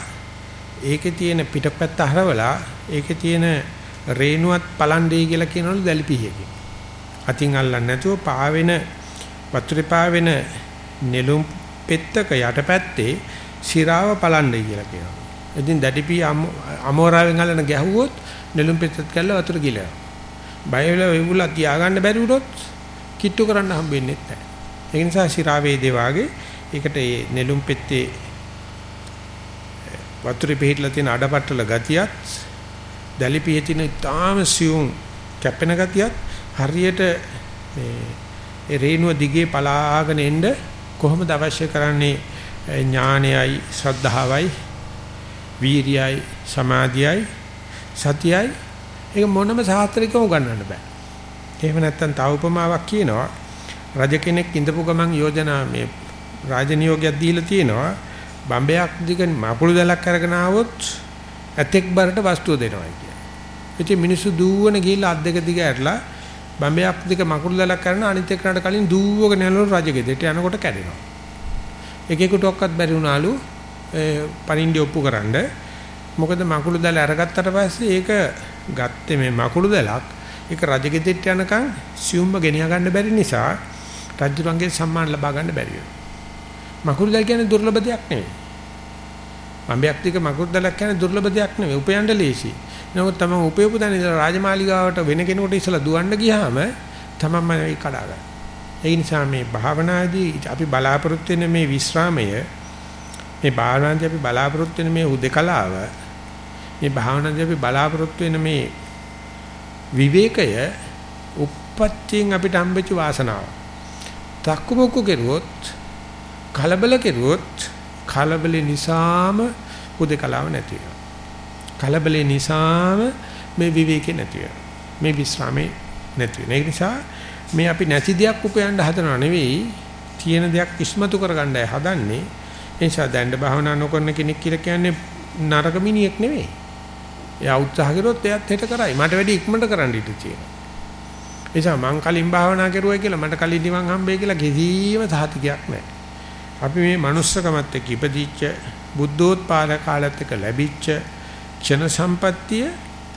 ඒකේ තියෙන පිටපැත්ත හරවලා ඒකේ තියෙන රේණුවත් පලණ්ඩේ කියලා කියනවලු දැලිපිහියකින්. අතින් අල්ලන්නේ නැතුව පාවෙන වතුරේ පාවෙන නෙළුම් පෙත්තක යටපැත්තේ ශිරාව පලණ්ඩේ කියලා කියනවා. ඉතින් දැටිපි අමෝරාවෙන් අල්ලන ගැහුවොත් නෙළුම් පෙත්තත් කැල්ල වතුර ගිලනවා. බය වෙලා වෙවුලා තියාගන්න බැරි වුණොත් කිට්ටු කරන්න හම්බෙන්නේ නැහැ. ඒ නිසා ශිරාවේ දේවාගේ ඒකට මේ නෙළුම් පෙත්තේ වතුරේ පිහිටලා තියෙන අඩපට්ටල ගතියත් දැලිපියේ තියෙන තාම සියුම් කැපෙන ගතියත් හරියට මේ ඒ රේණුව දිගේ පලාගෙන එන්න කොහොමද අවශ්‍ය කරන්නේ ඥානයයි ශ්‍රද්ධාවයි වීරියයි සමාධියයි සතියයි ඒක මොනම සාත්‍රිකව උගන්වන්න බෑ. එහෙම නැත්නම් තව උපමාවක් කියනවා රජ කෙනෙක් ඉඳපු ගමන් යෝජනා මේ රාජනියෝගයක් දීලා තියෙනවා බම්බයක් දිග මකුළු දැලක් අරගෙන ආවොත් ඇතෙක් බරට වස්තුව දෙනවා කියන. ඉතින් මිනිස්සු දූවන ගිහිල්ලා අත් දෙක දිග ඇරලා බම්බයක් දිග මකුළු දැලක් කරන අනිත් එක්කනට කලින් දූවගෙන යනලු රජගෙදරට යනකොට කැඩෙනවා. එකෙකුට ඔක්කත් බැරි වුණාලු පරිණ්ඩි ඔප්පු කරන්න. මොකද මකුළු දැල අරගත්තට පස්සේ ඒක ගත්තේ මේ මකුළු දැලක් ඒක රජගෙදරට යනකම් සියුම්ම ගෙනිය ගන්න බැරි නිසා රජුරන්ගේ සම්මාන ලබා ගන්න බැරි වෙනවා. මකුළු දැල කියන්නේ දුර්ලභ දෙයක් නෙවෙයි. බම්බයක් දිග මකුළු දැලක් කියන්නේ දුර්ලභ දෙයක් නෙවෙයි. උපයන්න ලේසි. නමුත් තමන් උපයපු තැන ඉඳලා රාජමාලිගාවට වෙන කෙනෙකුට ඉස්සලා දුවන්න ගියාම තමන්ම ඒක කඩා ගන්න. ඒ නිසා මේ භාවනාදී අපි බලාපොරොත්තු වෙන මේ විස්රාමය මේ භාවනාදී අපි බලාපොරොත්තු වෙන මේ උදකලාව මේ භාවනාදී අපි බලාපොරොත්තු වෙන මේ විවේකය උප්පත්තියෙන් අපිට හම්බෙච්ච වාසනාව. තක්කුමුක්කු කෙරුවොත් කලබල කෙරුවොත් කලබල නිසාම උදකලාව නැති වෙනවා. කලබලේ නිසාම මේ විවේකේ නැති මේ විස්රාමේ නැති වෙන. ඒ නිසා මේ අපි නැති දෙයක් උපයන්න හදනව නෙවෙයි තියෙන දෙයක් ඉස්මතු කරගන්නයි හදන්නේ. ඒ නිසා දැඬ භාවනා නොකරන කෙනෙක් කියලා කියන්නේ නරක මිනිහෙක් නෙවෙයි. එයා උත්සාහ කරොත් එයාත් හෙට කරයි. මට වැඩි ඉක්මනට කරන්න ඉඩ තියෙනවා. ඒ නිසා මං කලින් භාවනා කරුවයි කියලා මට කලින් නිවන් හම්බෙයි කියලා කිසිම සහතිකයක් නැහැ. අපි මේ manussකමත් එක්ක ඉපදිච්ච බුද්ධෝත්පාද කාලත් එක්ක ලැබිච්ච ක්ෂණ සම්පත්තිය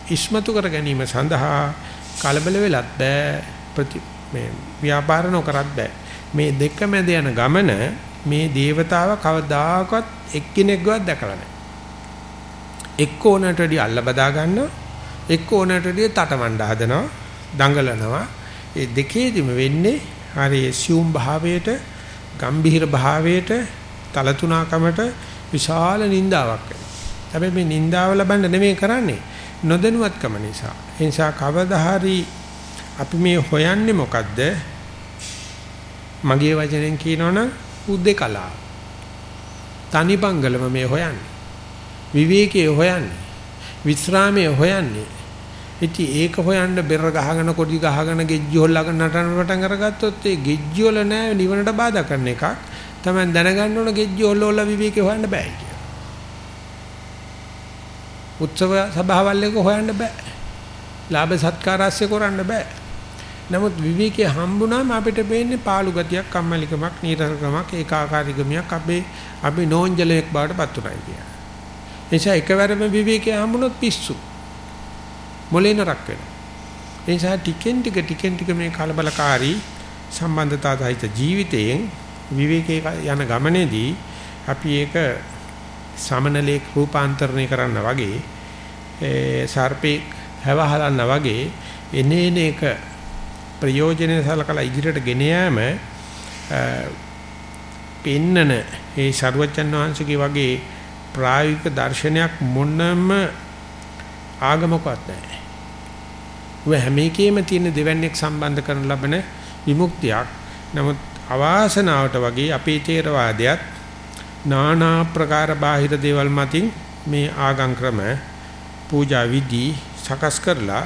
ඉස්මතු කර ගැනීම සඳහා කලබල වෙලත් බෑ ප්‍රති මේ ව්‍යාපාර නොකරත් බෑ මේ දෙක මැද යන ගමන මේ దేవතාව කවදාකවත් එක්කෙනෙක්වත් දැකලා නැහැ එක්ක ඕනට වැඩි අල්ල බදා ගන්නවා එක්ක ඕනට වැඩි තටමඬ හදනවා දඟලනවා ඒ දෙකේදිම වෙන්නේ හරි සියුම් භාවයට ගම්භීර භාවයට තලතුණකමට විශාල නින්දාවක් වෙනවා හැබැයි මේ නින්දාව ලබන්න නෙමෙයි කරන්නේ නොදැනුවත්කම නිසා. ඒ නිසා කවදා හරි අපි මේ හොයන්නේ මොකද්ද? මගේ වචනෙන් කියනවනම් උද්දේකලා. තනිපංගලම මේ හොයන්නේ. විවේකයේ හොයන්නේ. විස්රාමයේ හොයන්නේ. ඉතින් ඒක හොයන්න බෙර ගහගෙන කොඩි ගහගෙන ගෙජ්ජි හොල්ලාගෙන නටන පටන් අරගත්තොත් ඒ ගෙජ්ජි වල නෑ නිවනට බාධා කරන එකක්. තමයි දැනගන්න ඕන ගෙජ්ජි හොල්ල හොල්ලා විවේකේ හොයන්න බෑ කියලා. උත්සව සභාවල් එක හොයන්න බෑ. ලාභ සත්කාරාස්‍ය කරන්න බෑ. නමුත් විවේකයේ හම්බුනාම අපිට පේන්නේ පාළු ගතියක්, කම්මැලිකමක්, නීරසකමක්, ඒකාකාරීකමක් අපේ අපි නෝන්ජලයක් බවට පත් උනායි කියන. එනිසා එකවරම විවේකයේ හම්බුනොත් පිස්සු. මොලේ නරක් වෙනවා. ඒ නිසා ටිකෙන් ටික ටිකෙන් ටික මේ කලබලකාරී සම්බන්ධතා සහිත ජීවිතයෙන් විවේකයේ යන ගමනේදී අපි ඒක සමනලේක් රූපාන්තරණය කරන්න වගේ ඒ සර්පේ හැවහලන්න වගේ එනේන එක ප්‍රයෝජනෙ සලකලා ඉදිරියට ගෙන යාම පෙන්නන ඒ ਸਰුවචන් වහන්සේගේ වගේ ප්‍රායෝගික දර්ශනයක් මොනම ආගමකවත් නැහැ. ඔය හැම එකෙම තියෙන දෙවන්නේක් සම්බන්ධ කරන ලබන විමුක්තියක්. නමුත් අවාසනාවට වගේ අපේ තේරවාදයට නානා ප්‍රකාර බාහිර දේවල් මතින් මේ ආගම් ක්‍රම පූජා විදි සකස් කරලා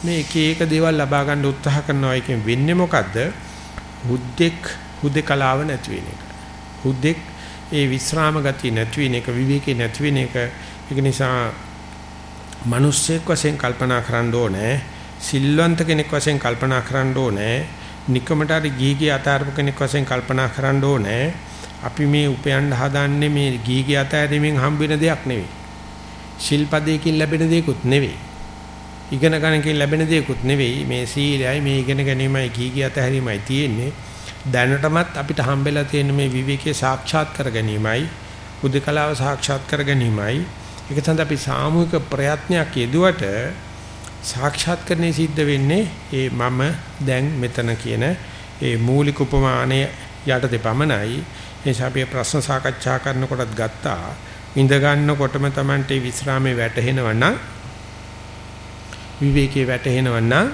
මේ එක එක දේවල් ලබා ගන්න උත්සාහ කරනවා එකෙන් වෙන්නේ මොකද්ද? හුද්දෙක් හුදේකලාව නැති වෙන එක. හුද්දෙක් ඒ විස්රාම ගතිය නැති වෙන එක විවේකේ නැති වෙන එක. ඒක නිසා මිනිස්සෙක් වශයෙන් කල්පනා කරන්න ඕනේ. සිල්වන්ත කෙනෙක් වශයෙන් කල්පනා කරන්න ඕනේ. නිකමට හරි ගීගේ අතාරපු කෙනෙක් වශයෙන් කල්පනා කරන්න ඕනේ. අපි මේ උපයන්න හදන්නේ මේ ගීගේ අතෑරීමෙන් හම්බ වෙන දෙයක් නෙවෙයි. ශිල්පදයකින් ලැබෙන දෙයක්ුත් නෙවෙයි. ඉගෙන ගන්නකින් ලැබෙන දෙයක්ුත් නෙවෙයි. මේ සීලයයි මේ ඉගෙන ගැනීමයි ගීගේ අතහැරීමයි තියෙන්නේ. දැනටමත් අපිට හම්බෙලා තියෙන මේ විවේකයේ සාක්ෂාත් කර ගැනීමයි උදකලාව සාක්ෂාත් කර ගැනීමයි. ඒක තමයි අපි සාමූහික ප්‍රයත්නයක් යෙදුවට සාක්ෂාත් කරන්නේ සිද්ධ වෙන්නේ ඒ මම දැන් මෙතන කියන ඒ මූලික උපමානය යටතේ පමණයි. එනිසා අපි ප්‍රශ්න සාකච්ඡා කරනකොටත් ගත්තා. ඉඳ ගන්නකොටම Tamante විස්රාමේ වැටෙනවනම් විවේකයේ වැටෙනවනම්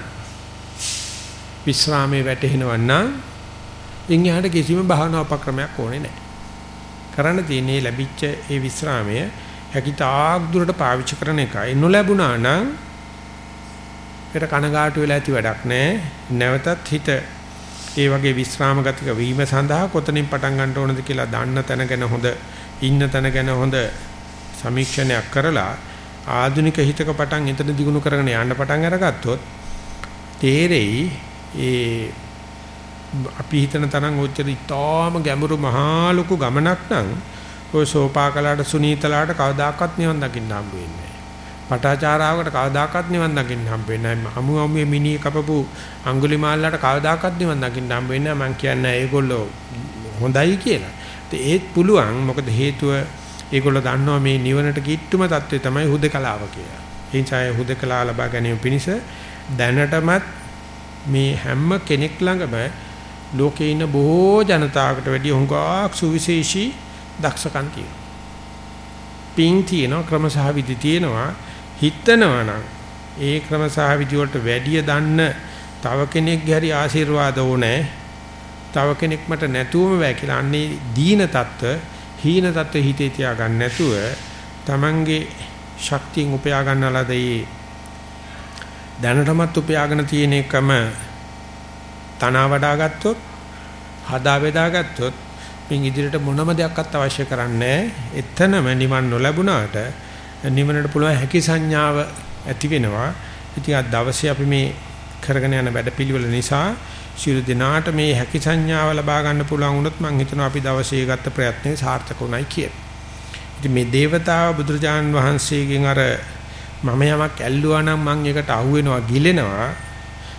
විස්රාමේ වැටෙනවනම් ඉන් එහාට කිසිම භාවනා උපක්‍රමයක් ඕනේ නැහැ. කරන්න තියෙන්නේ ලැබිච්ච ඒ විස්රාමය හැකිතාක් දුරට පාවිච්චි කරන එකයි. නොලැබුණා නම් ඒකට කනගාටු වෙලා ඇති වැඩක් නැහැ. නැවතත් හිත ඒ වගේ විස්රාම ගතික වීම සඳහා කොතනින් පටන් ගන්න ඕනද කියලා දන්න තැන ගැන හොඳ ඉන්න තැන ගැන හොඳ සමීක්ෂණයක් කරලා ආධුනික හිතක පටන් එතන දිනු කරගෙන යන්න පටන් අරගත්තොත් තේරෙයි ඒ අපි හිතන තරම් ඔච්චර ඉතාම ගැඹුරු මහා ලොකු ගමනක් නම් ඔය සෝපාකලාට සුනීතලාට කවදාකවත් නිවන් දකින්න හම්බ වෙන්නේ නැහැ. පටාචාරාවකට කවදාකවත් නිවන් දකින්න හම්බ වෙන්නේ නැහැ. හමු හමුවේ මිනිහ කපපු අඟුලිමාලලාට කවදාකවත් නිවන් දකින්න හම්බ වෙන්නේ නැහැ. මං කියන්නේ ඒගොල්ලෝ හොඳයි කියලා. ඒත් පුළුවන් මොකද හේතුව ඒගොල්ලෝ දන්නවා මේ නිවනට කිට්ටුම தત્ත්වය තමයි හුදකලාව කියලා. ඒ නිසා ඒ හුදකලාව ලබා ගැනීම පිණිස දැනටමත් මේ හැම කෙනෙක් ළඟම ලෝකේ ඉන්න බොහෝ ජනතාවකට වැඩිය හුඟක් සුවිශේෂී දක්ෂකම් තියෙනවා. පිං තියෙනවා ක්‍රමසහ විදි තියෙනවා හිතනවා නම් ඒ ක්‍රමසහ විදි වලට වැඩිය දන්න තව කෙනෙක්ගේ හරි ආශිර්වාද ඕනේ. තව කෙනෙක් මට නැතුවම වැය කියලා අන්නේ දීන தত্ত্ব හීන தත්ත්වෙ හිතේ තියාගන්න නැතුව Tamange ශක්තියෙන් උපයා ගන්නලාද ඒ දැනටමත් උපයාගෙන තියෙන එකම තනවා වඩා ගත්තොත් හදා බෙදා ගත්තොත් මින් ඉදිරියට මොනම දෙයක්වත් අවශ්‍ය කරන්නේ එතනම නිවන් නොලැබුණාට නිවනට පුළුවන් හැකි සංඥාව ඇති වෙනවා. ඉතින් අද දවසේ අපි මේ කරගෙන යන වැඩපිළිවෙල නිසා සියලු දෙනාට මේ හැකි සංඥාව ලබා ගන්න පුළුවන් වුණොත් මම හිතනවා අපි දවසේ ගත්ත ප්‍රයත්නේ සාර්ථක වුණයි කියලා. ඉතින් මේ దేవතාව බුදුරජාන් වහන්සේගෙන් අර මම යමක් ඇල්ලුවා නම් මං ඒකට අහු වෙනවා ගිලෙනවා.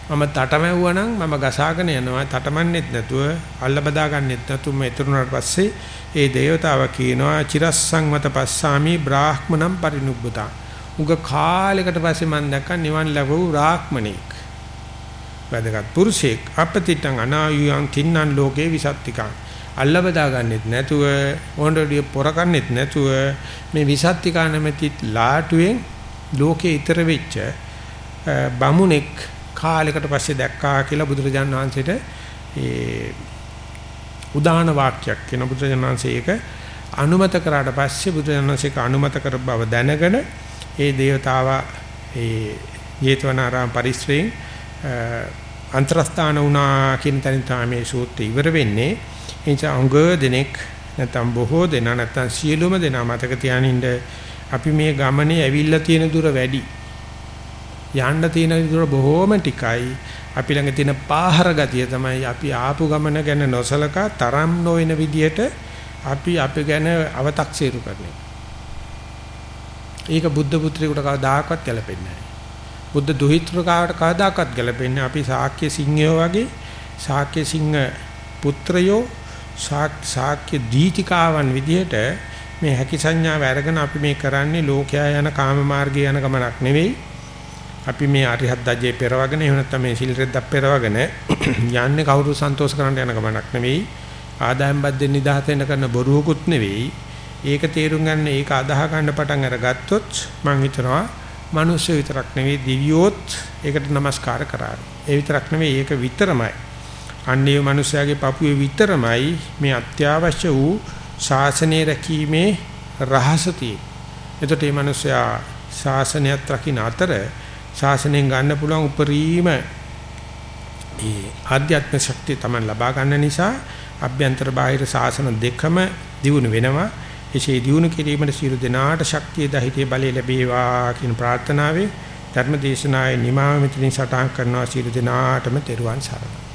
මම තටමැව්වා නම් මම ගසාගෙන යනවා තටමන්නෙත් නැතුව අල්ල බදා ගන්නෙත් නැතුව මෙතරුණාට පස්සේ ඒ దేవතාව කියනවා චිරස්සංවත පස්සාමි බ්‍රාහ්මණම් පරිනුබ්බතා. උග කාලයකට පස්සේ මම දැක්කා නිවන් ලැබූ රාක්මණෙක්. වැදගත්. පුරුෂයෙක් අපතිටං අනායුයන් තින්නන් ලෝකේ විසත්තිකං. අල්ල බදා ගන්නෙත් නැතුව ඕනඩිය පොරකන්නෙත් නැතුව මේ විසත්තිකා නැමැති ලාටුවෙන් ලෝකේ ඊතර වෙච්ච බමුණෙක් කාලයකට පස්සේ දැක්කා කියලා බුදුරජාණන් වහන්සේට ඒ උදාන වාක්‍යයක් කියන බුදුරජාණන් වහන්සේ ඒක අනුමත කරාට පස්සේ බුදුරජාණන් වහන්සේක අනුමත කර බව දැනගෙන ඒ దేవතාවා ඒ ජේතවනාරාම පරිශ්‍රයෙන් අන්තරස්ථාන වුණා කියන තැනින් තමයි මේ සූත්‍රය ඉවර වෙන්නේ. ඒ නිසා අංග දෙනෙක් නැත්නම් බොහෝ දෙනා නැත්නම් සියලුම දෙනා මතක තියානින්න අපි මේ ගමනේ ඇවිල්ලා තියෙන දුර වැඩි. යන්න තියෙන දුර බොහෝම ටිකයි. අපි ළඟ තියෙන පාහර ගතිය තමයි අපි ආපු ගමන ගැන නොසලකා තරම් නොවන විදියට අපි අපි ගැන අව탁සීරු කරන්නේ. ඒක බුද්ධ පුත්‍රයෙකුට කවදාකවත් ගැලපෙන්නේ නැහැ. බුද්ධ දුහිතෘකාවට කවදාකවත් ගැලපෙන්නේ අපි ශාක්‍ය සිංහයෝ වගේ ශාක්‍ය සිංහ පුත්‍රයෝ ශාක්‍ය දීතිකාවන් විදිහට මේ හැකි සංඥාව අරගෙන අපි මේ කරන්නේ ලෝකයා යන කාම මාර්ගයේ යන ගමනක් නෙවෙයි. අපි මේ අරිහත් දජේ පෙරවගෙන එහෙම නැත්නම් මේ සිල් රෙද්දක් පෙරවගෙන යන්නේ කවුරු සන්තෝෂ කරන්න යන ගමනක් නෙවෙයි. ආදායම් බද්දෙන් නිදහස වෙන කරන බොරුවකුත් නෙවෙයි. ඒක තේරුම් ගන්න ඒක අදාහ ගන්න පටන් අරගත්තොත් මම හිතනවා මිනිස්සු විතරක් නෙවෙයි දිව්‍යෝත් ඒකට নমස්කාර කරාවි ඒ විතරක් නෙවෙයි ඒක විතරමයි අන්නේ මිනිස්යාගේ පපුවේ විතරමයි මේ අත්‍යවශ්‍ය වූ ශාසනය රැකීමේ රහසතිය. එතකොට මේ මිනිස්යා ශාසනයත් රකින්න අතර ශාසනයෙන් ගන්න පුළුවන් උපරිම ඒ ආධ්‍යාත්මික ශක්තිය තමයි ලබා ගන්න නිසා අභ්‍යන්තර බාහිර ශාසන දෙකම දියුණු වෙනවා. එසේ දියුණු කිරීමට සියලු දෙනාට ශක්තිය දහිතේ බලය ලැබේවා කියන ප්‍රාර්ථනාවෙන් ධර්ම දේශනාවේ නිමාව මෙතනින් සටහන් කරනවා සියලු දෙනාටම තෙරුවන් සරණයි.